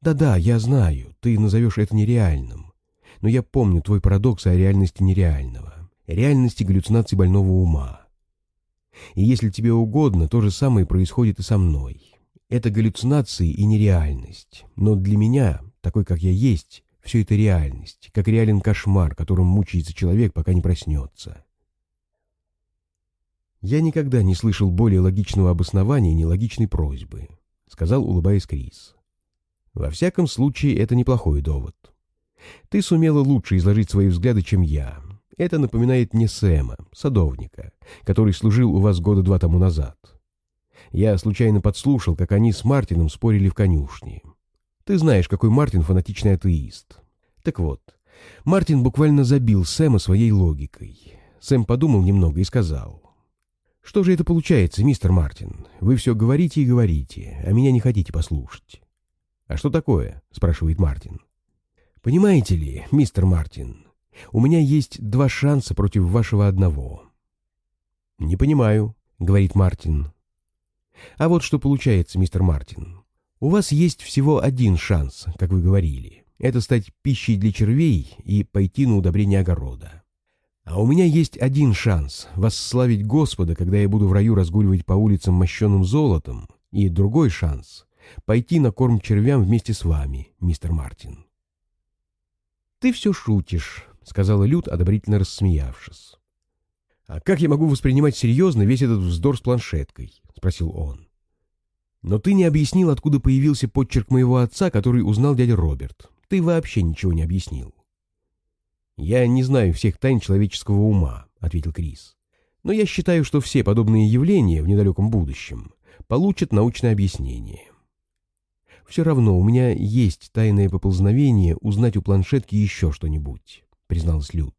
S1: Да-да, я знаю, ты назовешь это нереальным, но я помню твой парадокс о реальности нереального, реальности галлюцинаций больного ума. И если тебе угодно, то же самое происходит и со мной. Это галлюцинации и нереальность, но для меня, такой как я есть, все это реальность, как реален кошмар, которым мучается человек, пока не проснется. «Я никогда не слышал более логичного обоснования нелогичной просьбы», — сказал, улыбаясь Крис. «Во всяком случае, это неплохой довод. Ты сумела лучше изложить свои взгляды, чем я. Это напоминает мне Сэма, садовника, который служил у вас года два тому назад. Я случайно подслушал, как они с Мартином спорили в конюшне. Ты знаешь, какой Мартин фанатичный атеист. Так вот, Мартин буквально забил Сэма своей логикой. Сэм подумал немного и сказал. «Что же это получается, мистер Мартин? Вы все говорите и говорите, а меня не хотите послушать». «А что такое?» — спрашивает Мартин. «Понимаете ли, мистер Мартин, у меня есть два шанса против вашего одного». «Не понимаю», — говорит Мартин. «А вот что получается, мистер Мартин. У вас есть всего один шанс, как вы говорили. Это стать пищей для червей и пойти на удобрение огорода. А у меня есть один шанс — восславить Господа, когда я буду в раю разгуливать по улицам мощенным золотом, и другой шанс — пойти на корм червям вместе с вами, мистер Мартин. «Ты все шутишь», — сказала Люд, одобрительно рассмеявшись. «А как я могу воспринимать серьезно весь этот вздор с планшеткой?» — спросил он. Но ты не объяснил, откуда появился подчерк моего отца, который узнал дядя Роберт. Ты вообще ничего не объяснил. «Я не знаю всех тайн человеческого ума», — ответил Крис. Но я считаю, что все подобные явления в недалеком будущем получат научное объяснение. Все равно у меня есть тайное поползновение узнать у планшетки еще что-нибудь, призналась Люд.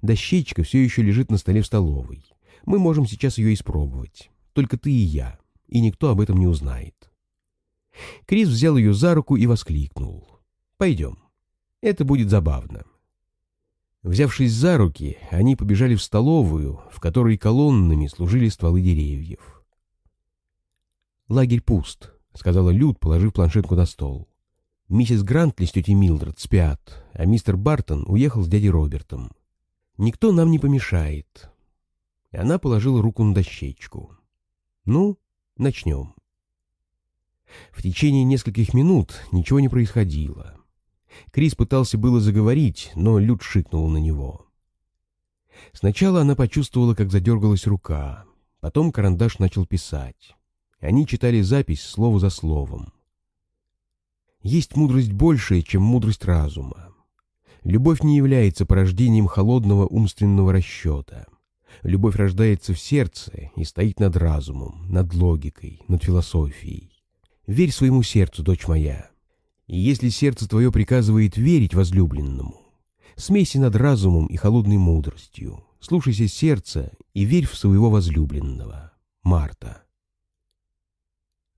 S1: Дощечка все еще лежит на столе в столовой. Мы можем сейчас ее испробовать. Только ты и я. И никто об этом не узнает. Крис взял ее за руку и воскликнул. «Пойдем. Это будет забавно». Взявшись за руки, они побежали в столовую, в которой колоннами служили стволы деревьев. «Лагерь пуст», — сказала Люд, положив планшетку на стол. «Миссис Грантли с тетей Милдред спят, а мистер Бартон уехал с дядей Робертом. Никто нам не помешает». И она положила руку на дощечку. «Ну, начнем». В течение нескольких минут ничего не происходило. Крис пытался было заговорить, но Люд шикнул на него. Сначала она почувствовала, как задергалась рука. Потом карандаш начал писать. Они читали запись слово за словом. Есть мудрость большая, чем мудрость разума. Любовь не является порождением холодного умственного расчета. Любовь рождается в сердце и стоит над разумом, над логикой, над философией. Верь своему сердцу, дочь моя. И если сердце твое приказывает верить возлюбленному, смейся над разумом и холодной мудростью, слушайся сердца и верь в своего возлюбленного. Марта.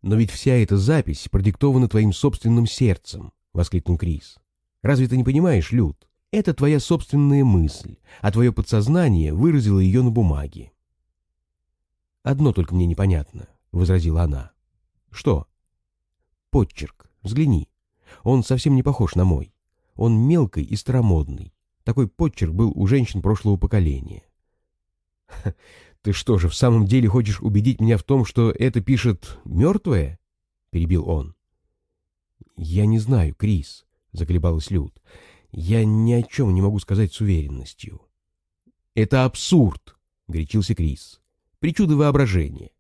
S1: «Но ведь вся эта запись продиктована твоим собственным сердцем», — воскликнул Крис. «Разве ты не понимаешь, Люд? Это твоя собственная мысль, а твое подсознание выразило ее на бумаге». «Одно только мне непонятно», — возразила она. «Что?» Подчерк. Взгляни. Он совсем не похож на мой. Он мелкий и старомодный. Такой подчерк был у женщин прошлого поколения. «Ты что же, в самом деле хочешь убедить меня в том, что это пишет мертвое?» — перебил он. «Я не знаю, Крис», — заколебалась Люд. «Я ни о чем не могу сказать с уверенностью». «Это абсурд», — горячился Крис. «Причуды воображения.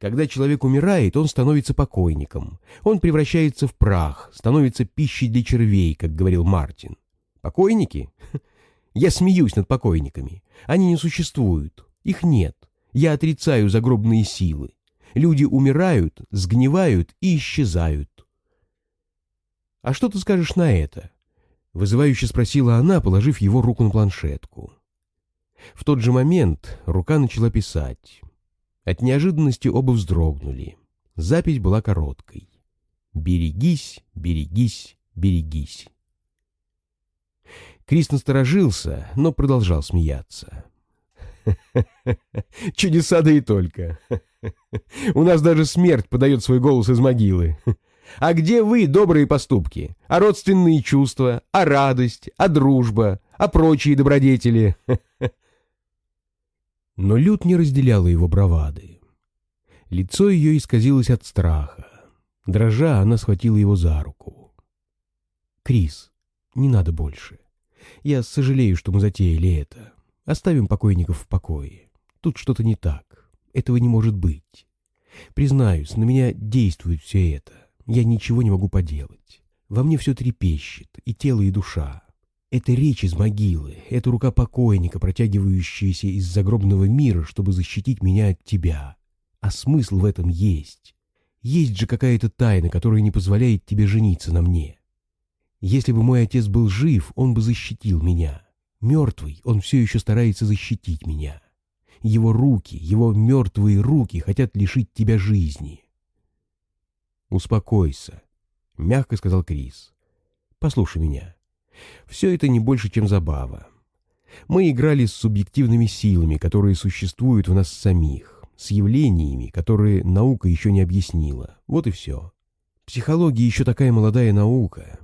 S1: Когда человек умирает, он становится покойником. Он превращается в прах, становится пищей для червей, как говорил Мартин. Покойники? Я смеюсь над покойниками. Они не существуют. Их нет. Я отрицаю загробные силы. Люди умирают, сгнивают и исчезают. «А что ты скажешь на это?» — вызывающе спросила она, положив его руку на планшетку. В тот же момент рука начала писать. От неожиданности оба вздрогнули. Запись была короткой. «Берегись, берегись, берегись». Крис насторожился, но продолжал смеяться. «Чудеса да и только. У нас даже смерть подает свой голос из могилы. А где вы, добрые поступки? А родственные чувства? А радость? А дружба? А прочие добродетели?» Но Люд не разделяла его бравады. Лицо ее исказилось от страха. Дрожа, она схватила его за руку. «Крис, не надо больше. Я сожалею, что мы затеяли это. Оставим покойников в покое. Тут что-то не так. Этого не может быть. Признаюсь, на меня действует все это. Я ничего не могу поделать. Во мне все трепещет, и тело, и душа. Это речь из могилы, это рука покойника, протягивающаяся из загробного мира, чтобы защитить меня от тебя. А смысл в этом есть. Есть же какая-то тайна, которая не позволяет тебе жениться на мне. Если бы мой отец был жив, он бы защитил меня. Мертвый, он все еще старается защитить меня. Его руки, его мертвые руки хотят лишить тебя жизни. «Успокойся», — мягко сказал Крис. «Послушай меня. Все это не больше, чем забава. Мы играли с субъективными силами, которые существуют в нас самих, с явлениями, которые наука еще не объяснила. Вот и все. Психология еще такая молодая наука.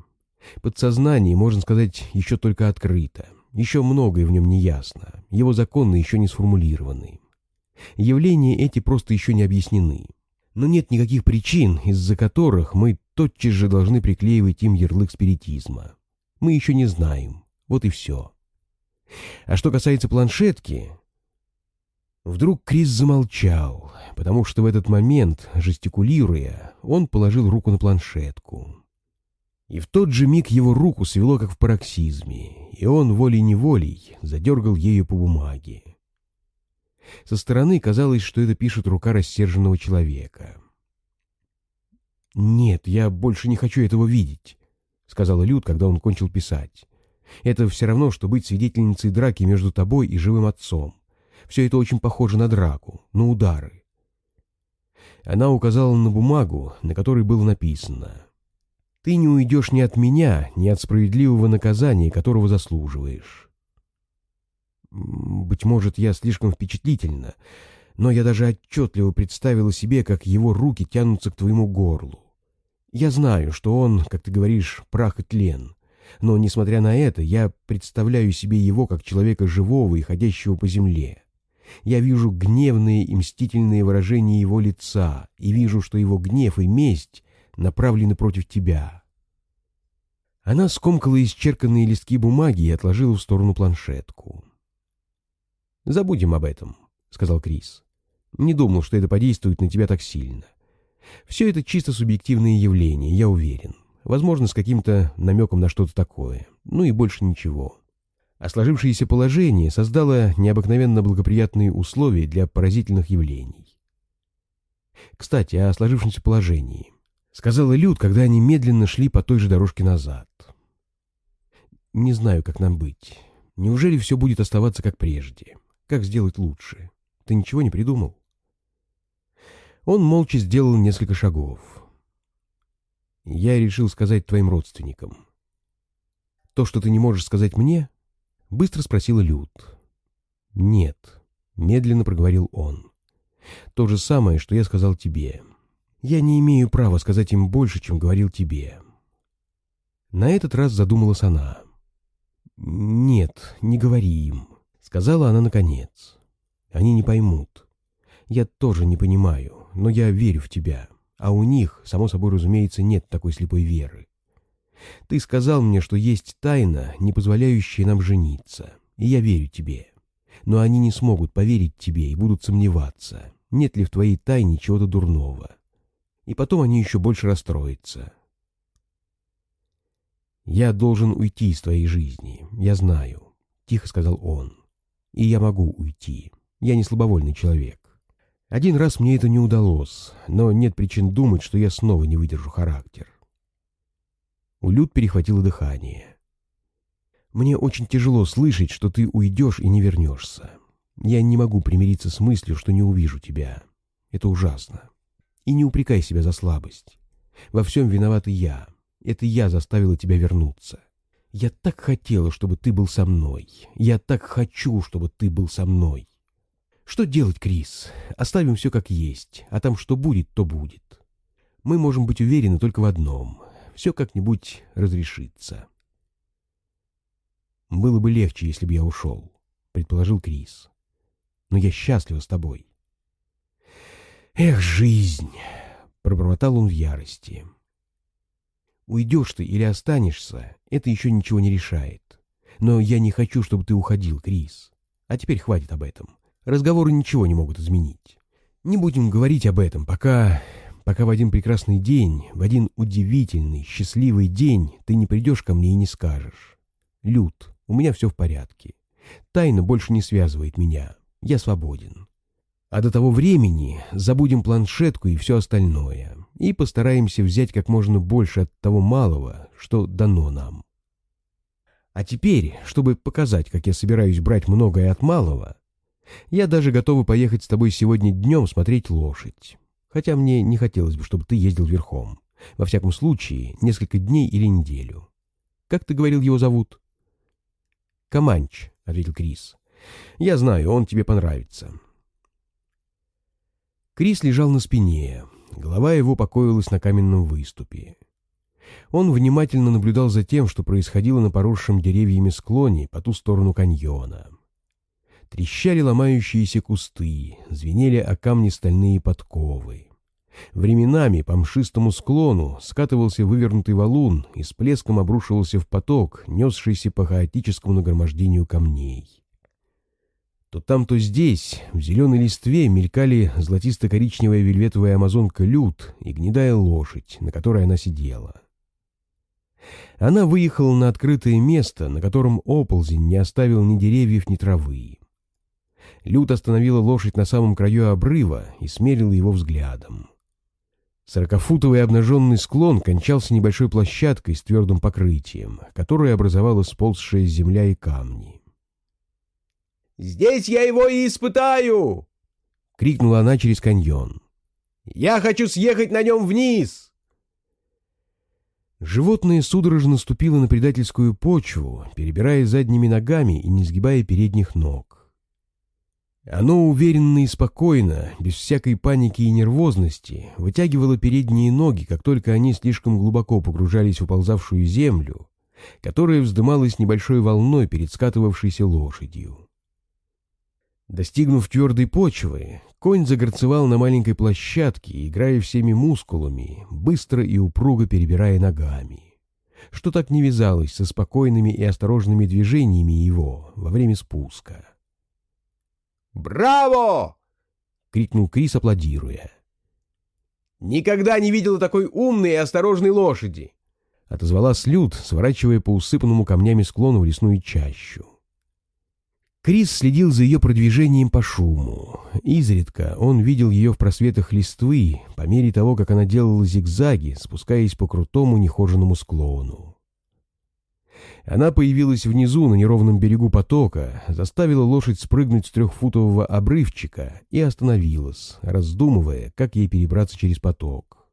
S1: Подсознание, можно сказать, еще только открыто. Еще многое в нем не ясно. Его законы еще не сформулированы. Явления эти просто еще не объяснены. Но нет никаких причин, из-за которых мы тотчас же должны приклеивать им ярлык спиритизма мы еще не знаем. Вот и все. А что касается планшетки... Вдруг Крис замолчал, потому что в этот момент, жестикулируя, он положил руку на планшетку. И в тот же миг его руку свело, как в пароксизме, и он волей-неволей задергал ею по бумаге. Со стороны казалось, что это пишет рука рассерженного человека. «Нет, я больше не хочу этого видеть», — сказала Люд, когда он кончил писать. «Это все равно, что быть свидетельницей драки между тобой и живым отцом. Все это очень похоже на драку, на удары». Она указала на бумагу, на которой было написано «Ты не уйдешь ни от меня, ни от справедливого наказания, которого заслуживаешь». Быть может, я слишком впечатлительна, но я даже отчетливо представила себе, как его руки тянутся к твоему горлу. Я знаю, что он, как ты говоришь, прах и тлен. Но, несмотря на это, я представляю себе его как человека живого и ходящего по земле. Я вижу гневные и мстительные выражения его лица и вижу, что его гнев и месть направлены против тебя. Она скомкала исчерканные листки бумаги и отложила в сторону планшетку. «Забудем об этом», — сказал Крис. «Не думал, что это подействует на тебя так сильно. Все это чисто субъективные явления, я уверен. Возможно, с каким-то намеком на что-то такое. Ну и больше ничего. А сложившееся положение создало необыкновенно благоприятные условия для поразительных явлений. Кстати, о сложившемся положении. Сказала Люд, когда они медленно шли по той же дорожке назад. Не знаю, как нам быть. Неужели все будет оставаться как прежде? Как сделать лучше? Ты ничего не придумал? Он молча сделал несколько шагов. Я решил сказать твоим родственникам. То, что ты не можешь сказать мне? Быстро спросила Люд. Нет, медленно проговорил он. То же самое, что я сказал тебе. Я не имею права сказать им больше, чем говорил тебе. На этот раз задумалась она. «Нет, не говори им», Сказала она наконец. Они не поймут. Я тоже не понимаю, но я верю в тебя. А у них, само собой разумеется, нет такой слепой веры. Ты сказал мне, что есть тайна, не позволяющая нам жениться, и я верю тебе. Но они не смогут поверить тебе и будут сомневаться, нет ли в твоей тайне чего-то дурного. И потом они еще больше расстроятся. «Я должен уйти из твоей жизни, я знаю», — тихо сказал он и я могу уйти. Я не слабовольный человек. Один раз мне это не удалось, но нет причин думать, что я снова не выдержу характер. У Люд перехватило дыхание. Мне очень тяжело слышать, что ты уйдешь и не вернешься. Я не могу примириться с мыслью, что не увижу тебя. Это ужасно. И не упрекай себя за слабость. Во всем виноват я. Это я заставила тебя вернуться. Я так хотела, чтобы ты был со мной. Я так хочу, чтобы ты был со мной. Что делать, Крис? Оставим все как есть, а там что будет, то будет. Мы можем быть уверены только в одном. Все как-нибудь разрешится. Было бы легче, если бы я ушел, предположил Крис. Но я счастлива с тобой. Эх, жизнь! Пробормотал он в ярости. Уйдешь ты или останешься, это еще ничего не решает. Но я не хочу, чтобы ты уходил, Крис. А теперь хватит об этом. Разговоры ничего не могут изменить. Не будем говорить об этом, пока... Пока в один прекрасный день, в один удивительный, счастливый день ты не придешь ко мне и не скажешь. Люд, у меня все в порядке. Тайна больше не связывает меня. Я свободен. А до того времени забудем планшетку и все остальное, и постараемся взять как можно больше от того малого, что дано нам. А теперь, чтобы показать, как я собираюсь брать многое от малого, я даже готова поехать с тобой сегодня днем смотреть лошадь. Хотя мне не хотелось бы, чтобы ты ездил верхом. Во всяком случае, несколько дней или неделю. Как ты говорил, его зовут? Каманч, — ответил Крис. Я знаю, он тебе понравится. Крис лежал на спине, голова его покоилась на каменном выступе. Он внимательно наблюдал за тем, что происходило на поросшем деревьями склоне по ту сторону каньона. Трещали ломающиеся кусты, звенели о камни стальные подковы. Временами по мшистому склону скатывался вывернутый валун и с плеском обрушивался в поток, несшийся по хаотическому нагромождению камней. То там, то здесь, в зеленой листве, мелькали золотисто-коричневая вельветовая амазонка Люд и гнедая лошадь, на которой она сидела. Она выехала на открытое место, на котором оползень не оставил ни деревьев, ни травы. Люд остановила лошадь на самом краю обрыва и смерила его взглядом. Сорокафутовый обнаженный склон кончался небольшой площадкой с твердым покрытием, которое образовало сползшая земля и камни.
S2: «Здесь я его и испытаю!» — крикнула она через каньон. «Я хочу съехать на нем вниз!»
S1: Животное судорожно ступило на предательскую почву, перебирая задними ногами и не сгибая передних ног. Оно уверенно и спокойно, без всякой паники и нервозности, вытягивало передние ноги, как только они слишком глубоко погружались в уползавшую землю, которая вздымалась небольшой волной перед скатывавшейся лошадью. Достигнув твердой почвы, конь загорцевал на маленькой площадке, играя всеми мускулами, быстро и упруго перебирая ногами, что так не вязалось со спокойными и осторожными движениями его во время спуска.
S2: «Браво!» — крикнул Крис, аплодируя. «Никогда не видела такой умной и осторожной лошади!»
S1: — отозвалась Люд, сворачивая по усыпанному камнями склону в лесную чащу. Крис следил за ее продвижением по шуму. Изредка он видел ее в просветах листвы, по мере того, как она делала зигзаги, спускаясь по крутому нехоженному склону. Она появилась внизу на неровном берегу потока, заставила лошадь спрыгнуть с трехфутового обрывчика и остановилась, раздумывая, как ей перебраться через поток.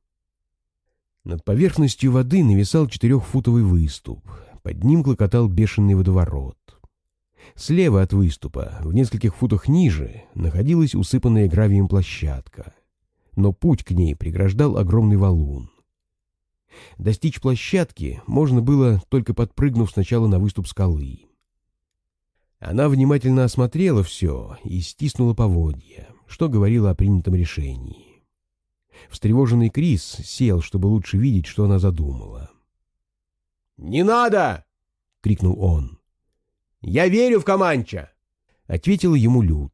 S1: Над поверхностью воды нависал четырехфутовый выступ, под ним клокотал бешеный водоворот. Слева от выступа, в нескольких футах ниже, находилась усыпанная гравием площадка. Но путь к ней преграждал огромный валун. Достичь площадки можно было, только подпрыгнув сначала на выступ скалы. Она внимательно осмотрела все и стиснула поводья, что говорило о принятом решении. Встревоженный Крис сел, чтобы лучше видеть, что она задумала.
S2: «Не надо!» — крикнул он. «Я верю в Каманча!» — ответил ему Люд.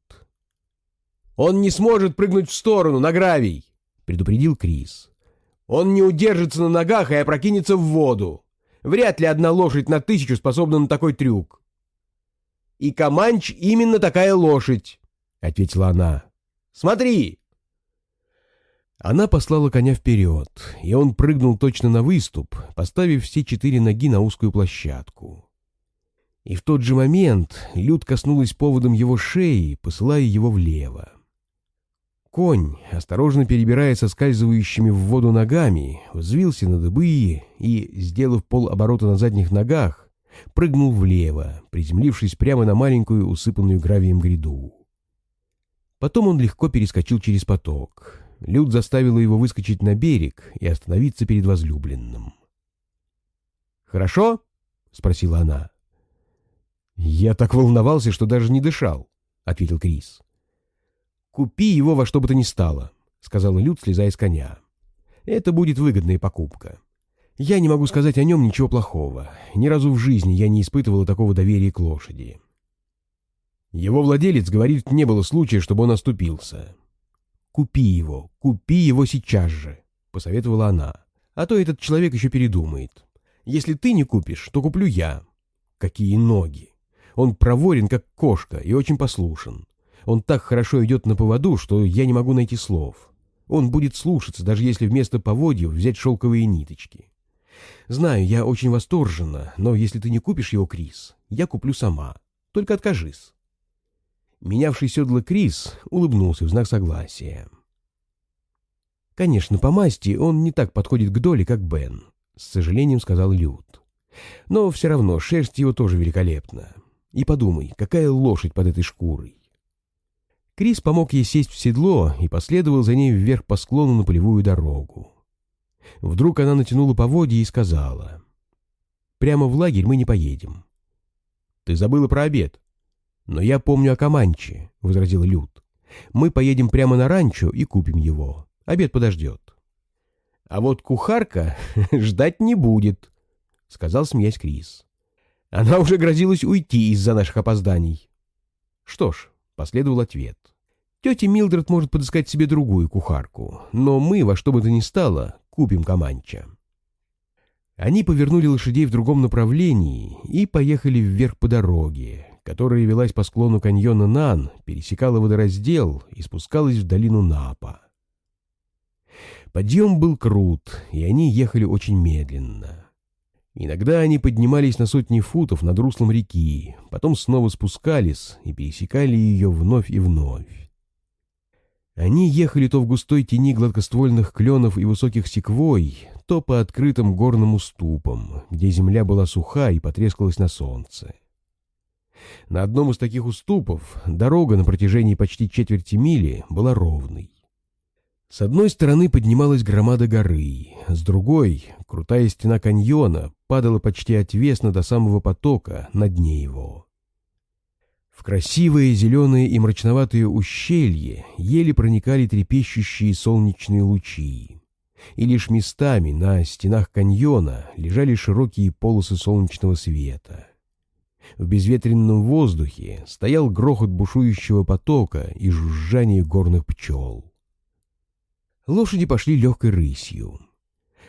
S2: «Он не сможет прыгнуть в сторону, на гравий!» — предупредил Крис. «Он не удержится на ногах и опрокинется в воду. Вряд ли одна лошадь на тысячу способна на такой трюк». «И Каманч именно такая лошадь!» — ответила она. «Смотри!»
S1: Она послала коня вперед, и он прыгнул точно на выступ, поставив все четыре ноги на узкую площадку. И в тот же момент Люд коснулась поводом его шеи, посылая его влево. Конь, осторожно перебирая соскальзывающими в воду ногами, взвился на дыбы и, сделав полоборота на задних ногах, прыгнул влево, приземлившись прямо на маленькую усыпанную гравием гряду. Потом он легко перескочил через поток. Люд заставила его выскочить на берег и остановиться перед возлюбленным.
S2: «Хорошо?» — спросила она.
S1: «Я так волновался, что даже не дышал», — ответил Крис.
S2: «Купи его во что бы то ни стало», — сказал Люд, слезая с коня. «Это будет выгодная покупка. Я не могу сказать о нем ничего плохого. Ни разу в жизни я не испытывала такого доверия к лошади».
S1: Его владелец говорит, не было случая, чтобы он оступился.
S2: «Купи его, купи его сейчас же», — посоветовала она. «А то этот человек еще передумает. Если ты не купишь, то куплю я». Какие ноги! Он проворен, как кошка, и очень послушен. Он так хорошо идет на поводу, что я не могу найти слов. Он будет слушаться, даже если вместо поводьев взять шелковые ниточки. Знаю, я очень восторжена, но если ты не купишь его, Крис, я куплю сама. Только откажись. Менявший седло Крис улыбнулся в знак согласия. Конечно, по масти он не так подходит к доле, как Бен, с сожалением сказал Люд. Но все равно шерсть его тоже великолепна. И подумай, какая лошадь под этой шкурой. Крис помог ей сесть в седло и последовал за ней вверх по склону на полевую дорогу. Вдруг она натянула поводья и сказала. «Прямо в лагерь мы не поедем». «Ты забыла про обед». «Но я помню о Каманче», — возразил Люд. «Мы поедем прямо на ранчо и купим его. Обед подождет». «А вот кухарка ждать не будет», — сказал, смеясь Крис. Она уже грозилась уйти из-за наших опозданий. Что ж, последовал ответ. Тетя Милдред может подыскать себе другую кухарку, но мы, во что бы то ни стало, купим Каманча. Они повернули лошадей в другом направлении и поехали вверх по дороге,
S1: которая велась по склону каньона Нан, пересекала водораздел и спускалась в долину Напа. Подъем был крут, и они ехали очень медленно. Иногда они поднимались на сотни футов над руслом реки, потом снова спускались и пересекали ее вновь и вновь. Они ехали то в густой тени гладкоствольных кленов и высоких секвой, то по открытым горным уступам, где земля была суха и потрескалась на солнце. На одном из таких уступов дорога на протяжении почти четверти мили была ровной. С одной стороны поднималась громада горы, с другой — крутая стена каньона падала почти отвесно до самого потока на дне его. В красивые зеленые и мрачноватые ущелья еле проникали трепещущие солнечные лучи, и лишь местами на стенах каньона лежали широкие полосы солнечного света. В безветренном воздухе стоял грохот бушующего потока и жужжание горных пчел. Лошади пошли легкой рысью.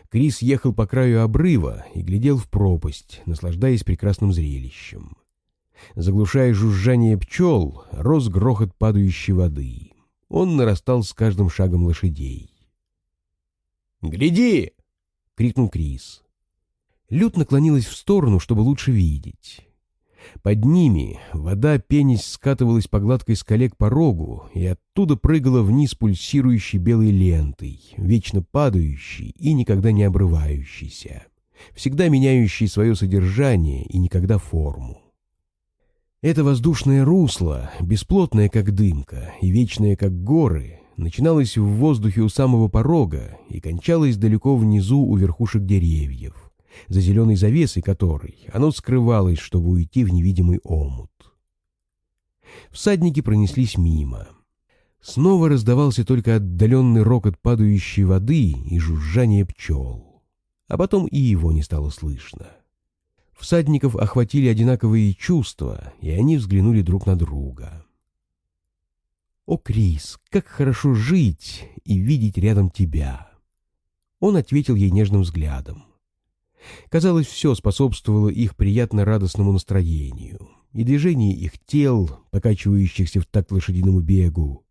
S1: Крис ехал по краю обрыва и глядел в пропасть, наслаждаясь прекрасным зрелищем. Заглушая жужжание пчел, рос грохот падающей воды. Он нарастал с каждым шагом лошадей.
S2: «Гляди!» — крикнул Крис.
S1: Люд наклонилась в сторону, чтобы лучше видеть. Под ними вода пенись скатывалась по гладкой скале к порогу и оттуда прыгала вниз пульсирующей белой лентой, вечно падающей и никогда не обрывающейся, всегда меняющей свое содержание и никогда форму. Это воздушное русло, бесплотное как дымка и вечное как горы, начиналось в воздухе у самого порога и кончалось далеко внизу у верхушек деревьев за зеленой завесой которой оно скрывалось, чтобы уйти в невидимый омут. Всадники пронеслись мимо. Снова раздавался только отдаленный рокот падающей воды и жужжание пчел. А потом и его не стало слышно. Всадников охватили одинаковые чувства, и они взглянули друг на друга. «О, Крис, как хорошо жить и видеть рядом тебя!» Он ответил ей нежным взглядом. Казалось, все способствовало их приятно радостному настроению, и движение их тел, покачивающихся в такт лошадиному бегу,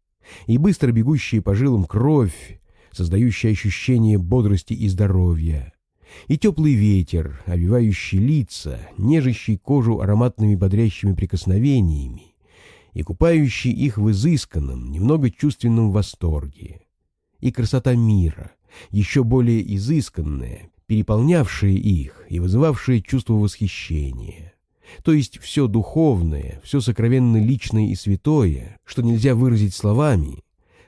S1: и быстро бегущая по жилам кровь, создающая ощущение бодрости и здоровья, и теплый ветер, обвивающий лица, нежащий кожу ароматными бодрящими прикосновениями и купающий их в изысканном, немного чувственном восторге, и красота мира, еще более изысканная, переполнявшие их и вызывавшие чувство восхищения. То есть все духовное, все сокровенно личное и святое, что нельзя выразить словами,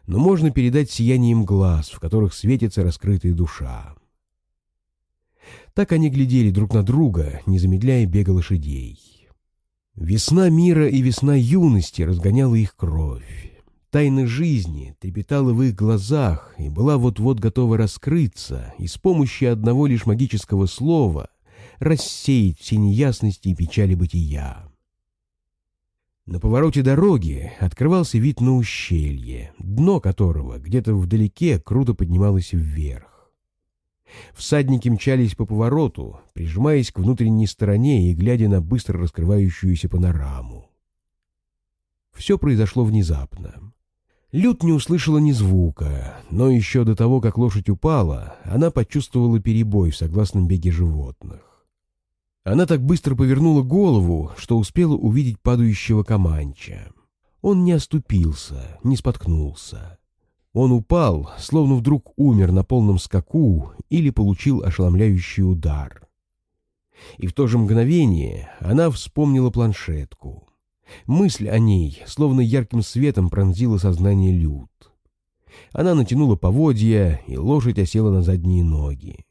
S1: но можно передать сиянием глаз, в которых светится раскрытая душа. Так они глядели друг на друга, не замедляя бега лошадей. Весна мира и весна юности разгоняла их кровь. Тайна жизни трепетала в их глазах и была вот-вот готова раскрыться и с помощью одного лишь магического слова рассеять все неясности и печали бытия. На повороте дороги открывался вид на ущелье, дно которого где-то вдалеке круто поднималось вверх. Всадники мчались по повороту, прижимаясь к внутренней стороне и глядя на быстро раскрывающуюся панораму. Все произошло внезапно. Люд не услышала ни звука, но еще до того, как лошадь упала, она почувствовала перебой в согласном беге животных. Она так быстро повернула голову, что успела увидеть падающего Каманча. Он не оступился, не споткнулся. Он упал, словно вдруг умер на полном скаку или получил ошеломляющий удар. И в то же мгновение она вспомнила планшетку. Мысль о ней, словно ярким светом, пронзила сознание Люд. Она натянула поводья, и лошадь осела на задние ноги.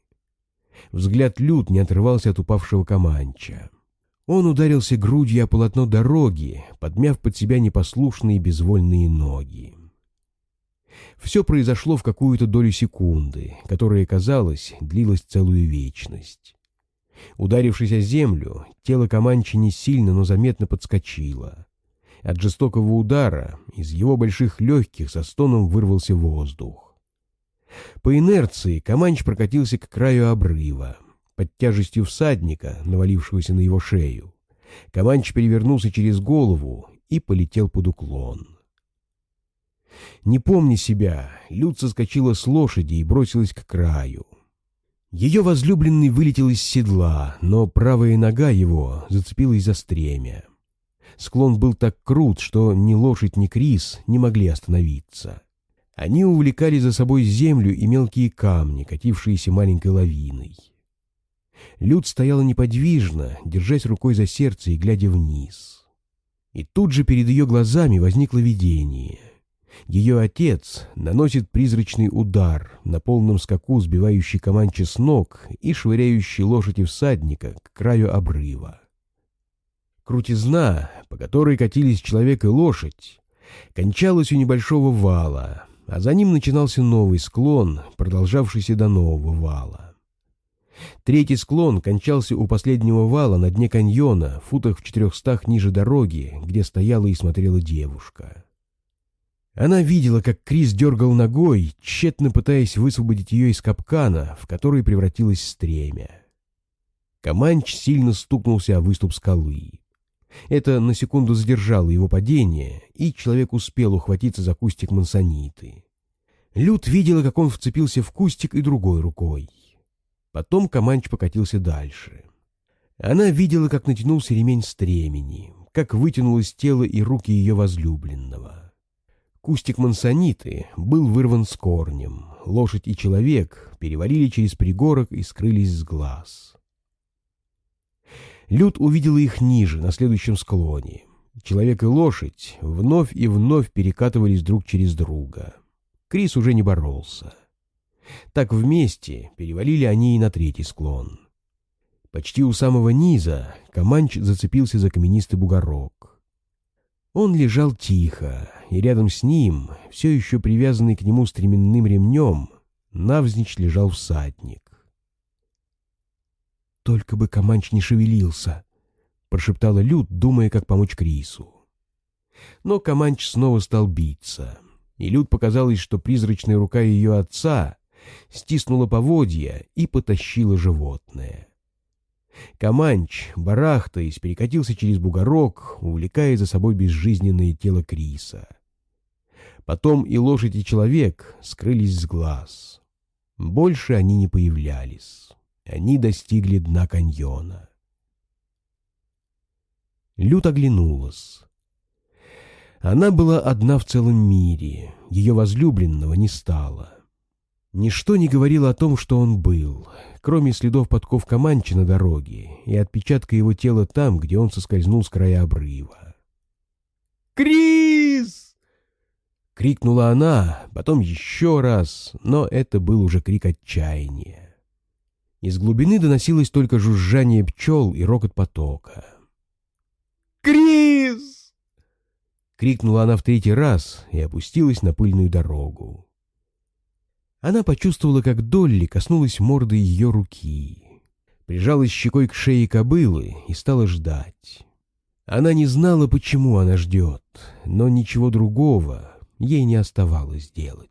S1: Взгляд Люд не отрывался от упавшего Каманча. Он ударился грудью о полотно дороги, подмяв под себя непослушные безвольные ноги. Все произошло в какую-то долю секунды, которая, казалось, длилась целую вечность. Ударившись о землю, тело Каманчи не сильно, но заметно подскочило. От жестокого удара из его больших легких со стоном вырвался воздух. По инерции Каманч прокатился к краю обрыва. Под тяжестью всадника, навалившегося на его шею, Каманч перевернулся через голову и полетел под уклон. Не помня себя, Люд соскочила с лошади и бросилась к краю. Ее возлюбленный вылетел из седла, но правая нога его зацепилась за стремя. Склон был так крут, что ни лошадь, ни Крис не могли остановиться. Они увлекали за собой землю и мелкие камни, катившиеся маленькой лавиной. Люд стояла неподвижно, держась рукой за сердце и глядя вниз. И тут же перед ее глазами возникло видение. Ее отец наносит призрачный удар, на полном скаку сбивающий Команче с ног и швыряющий лошади всадника к краю обрыва. Крутизна, по которой катились человек и лошадь, кончалась у небольшого вала, а за ним начинался новый склон, продолжавшийся до нового вала. Третий склон кончался у последнего вала на дне каньона, футах в четырехстах ниже дороги, где стояла и смотрела девушка. Она видела, как Крис дергал ногой, тщетно пытаясь высвободить ее из капкана, в который превратилась стремя. Каманч сильно стукнулся о выступ скалы. Это на секунду задержало его падение, и человек успел ухватиться за кустик мансониты. Люд видела, как он вцепился в кустик и другой рукой. Потом Каманч покатился дальше. Она видела, как натянулся ремень стремени, как вытянулось тело и руки ее возлюбленного. Кустик мансониты был вырван с корнем. Лошадь и человек перевалили через пригорок и скрылись с глаз. Люд увидела их ниже, на следующем склоне. Человек и лошадь вновь и вновь перекатывались друг через друга. Крис уже не боролся. Так вместе перевалили они и на третий склон. Почти у самого низа Каманч зацепился за каменистый бугорок. Он лежал тихо, и рядом с ним, все еще привязанный к нему стременным ремнем, навзничь лежал всадник. «Только бы Каманч не шевелился», — прошептала Люд, думая, как помочь Крису. Но Каманч снова стал биться, и Люд показалось, что призрачная рука ее отца стиснула поводья и потащила животное. Каманч, барахтаясь, перекатился через бугорок, увлекая за собой безжизненное тело Криса. Потом и лошадь, и человек скрылись с глаз. Больше они не появлялись они достигли дна каньона. Лют оглянулась. Она была одна в целом мире, ее возлюбленного не стало. Ничто не говорило о том, что он был, кроме следов подков Каманчи на дороге и отпечатка его тела там, где он соскользнул с края обрыва. «Крис!» — крикнула она, потом еще раз, но это был уже крик отчаяния. Из глубины доносилось только жужжание пчел и рокот потока. «Крис!» — крикнула она в третий раз и опустилась на пыльную дорогу. Она почувствовала, как Долли коснулась морды ее руки, прижалась щекой к шее кобылы и стала ждать. Она не знала, почему она ждет, но ничего другого ей не оставалось делать.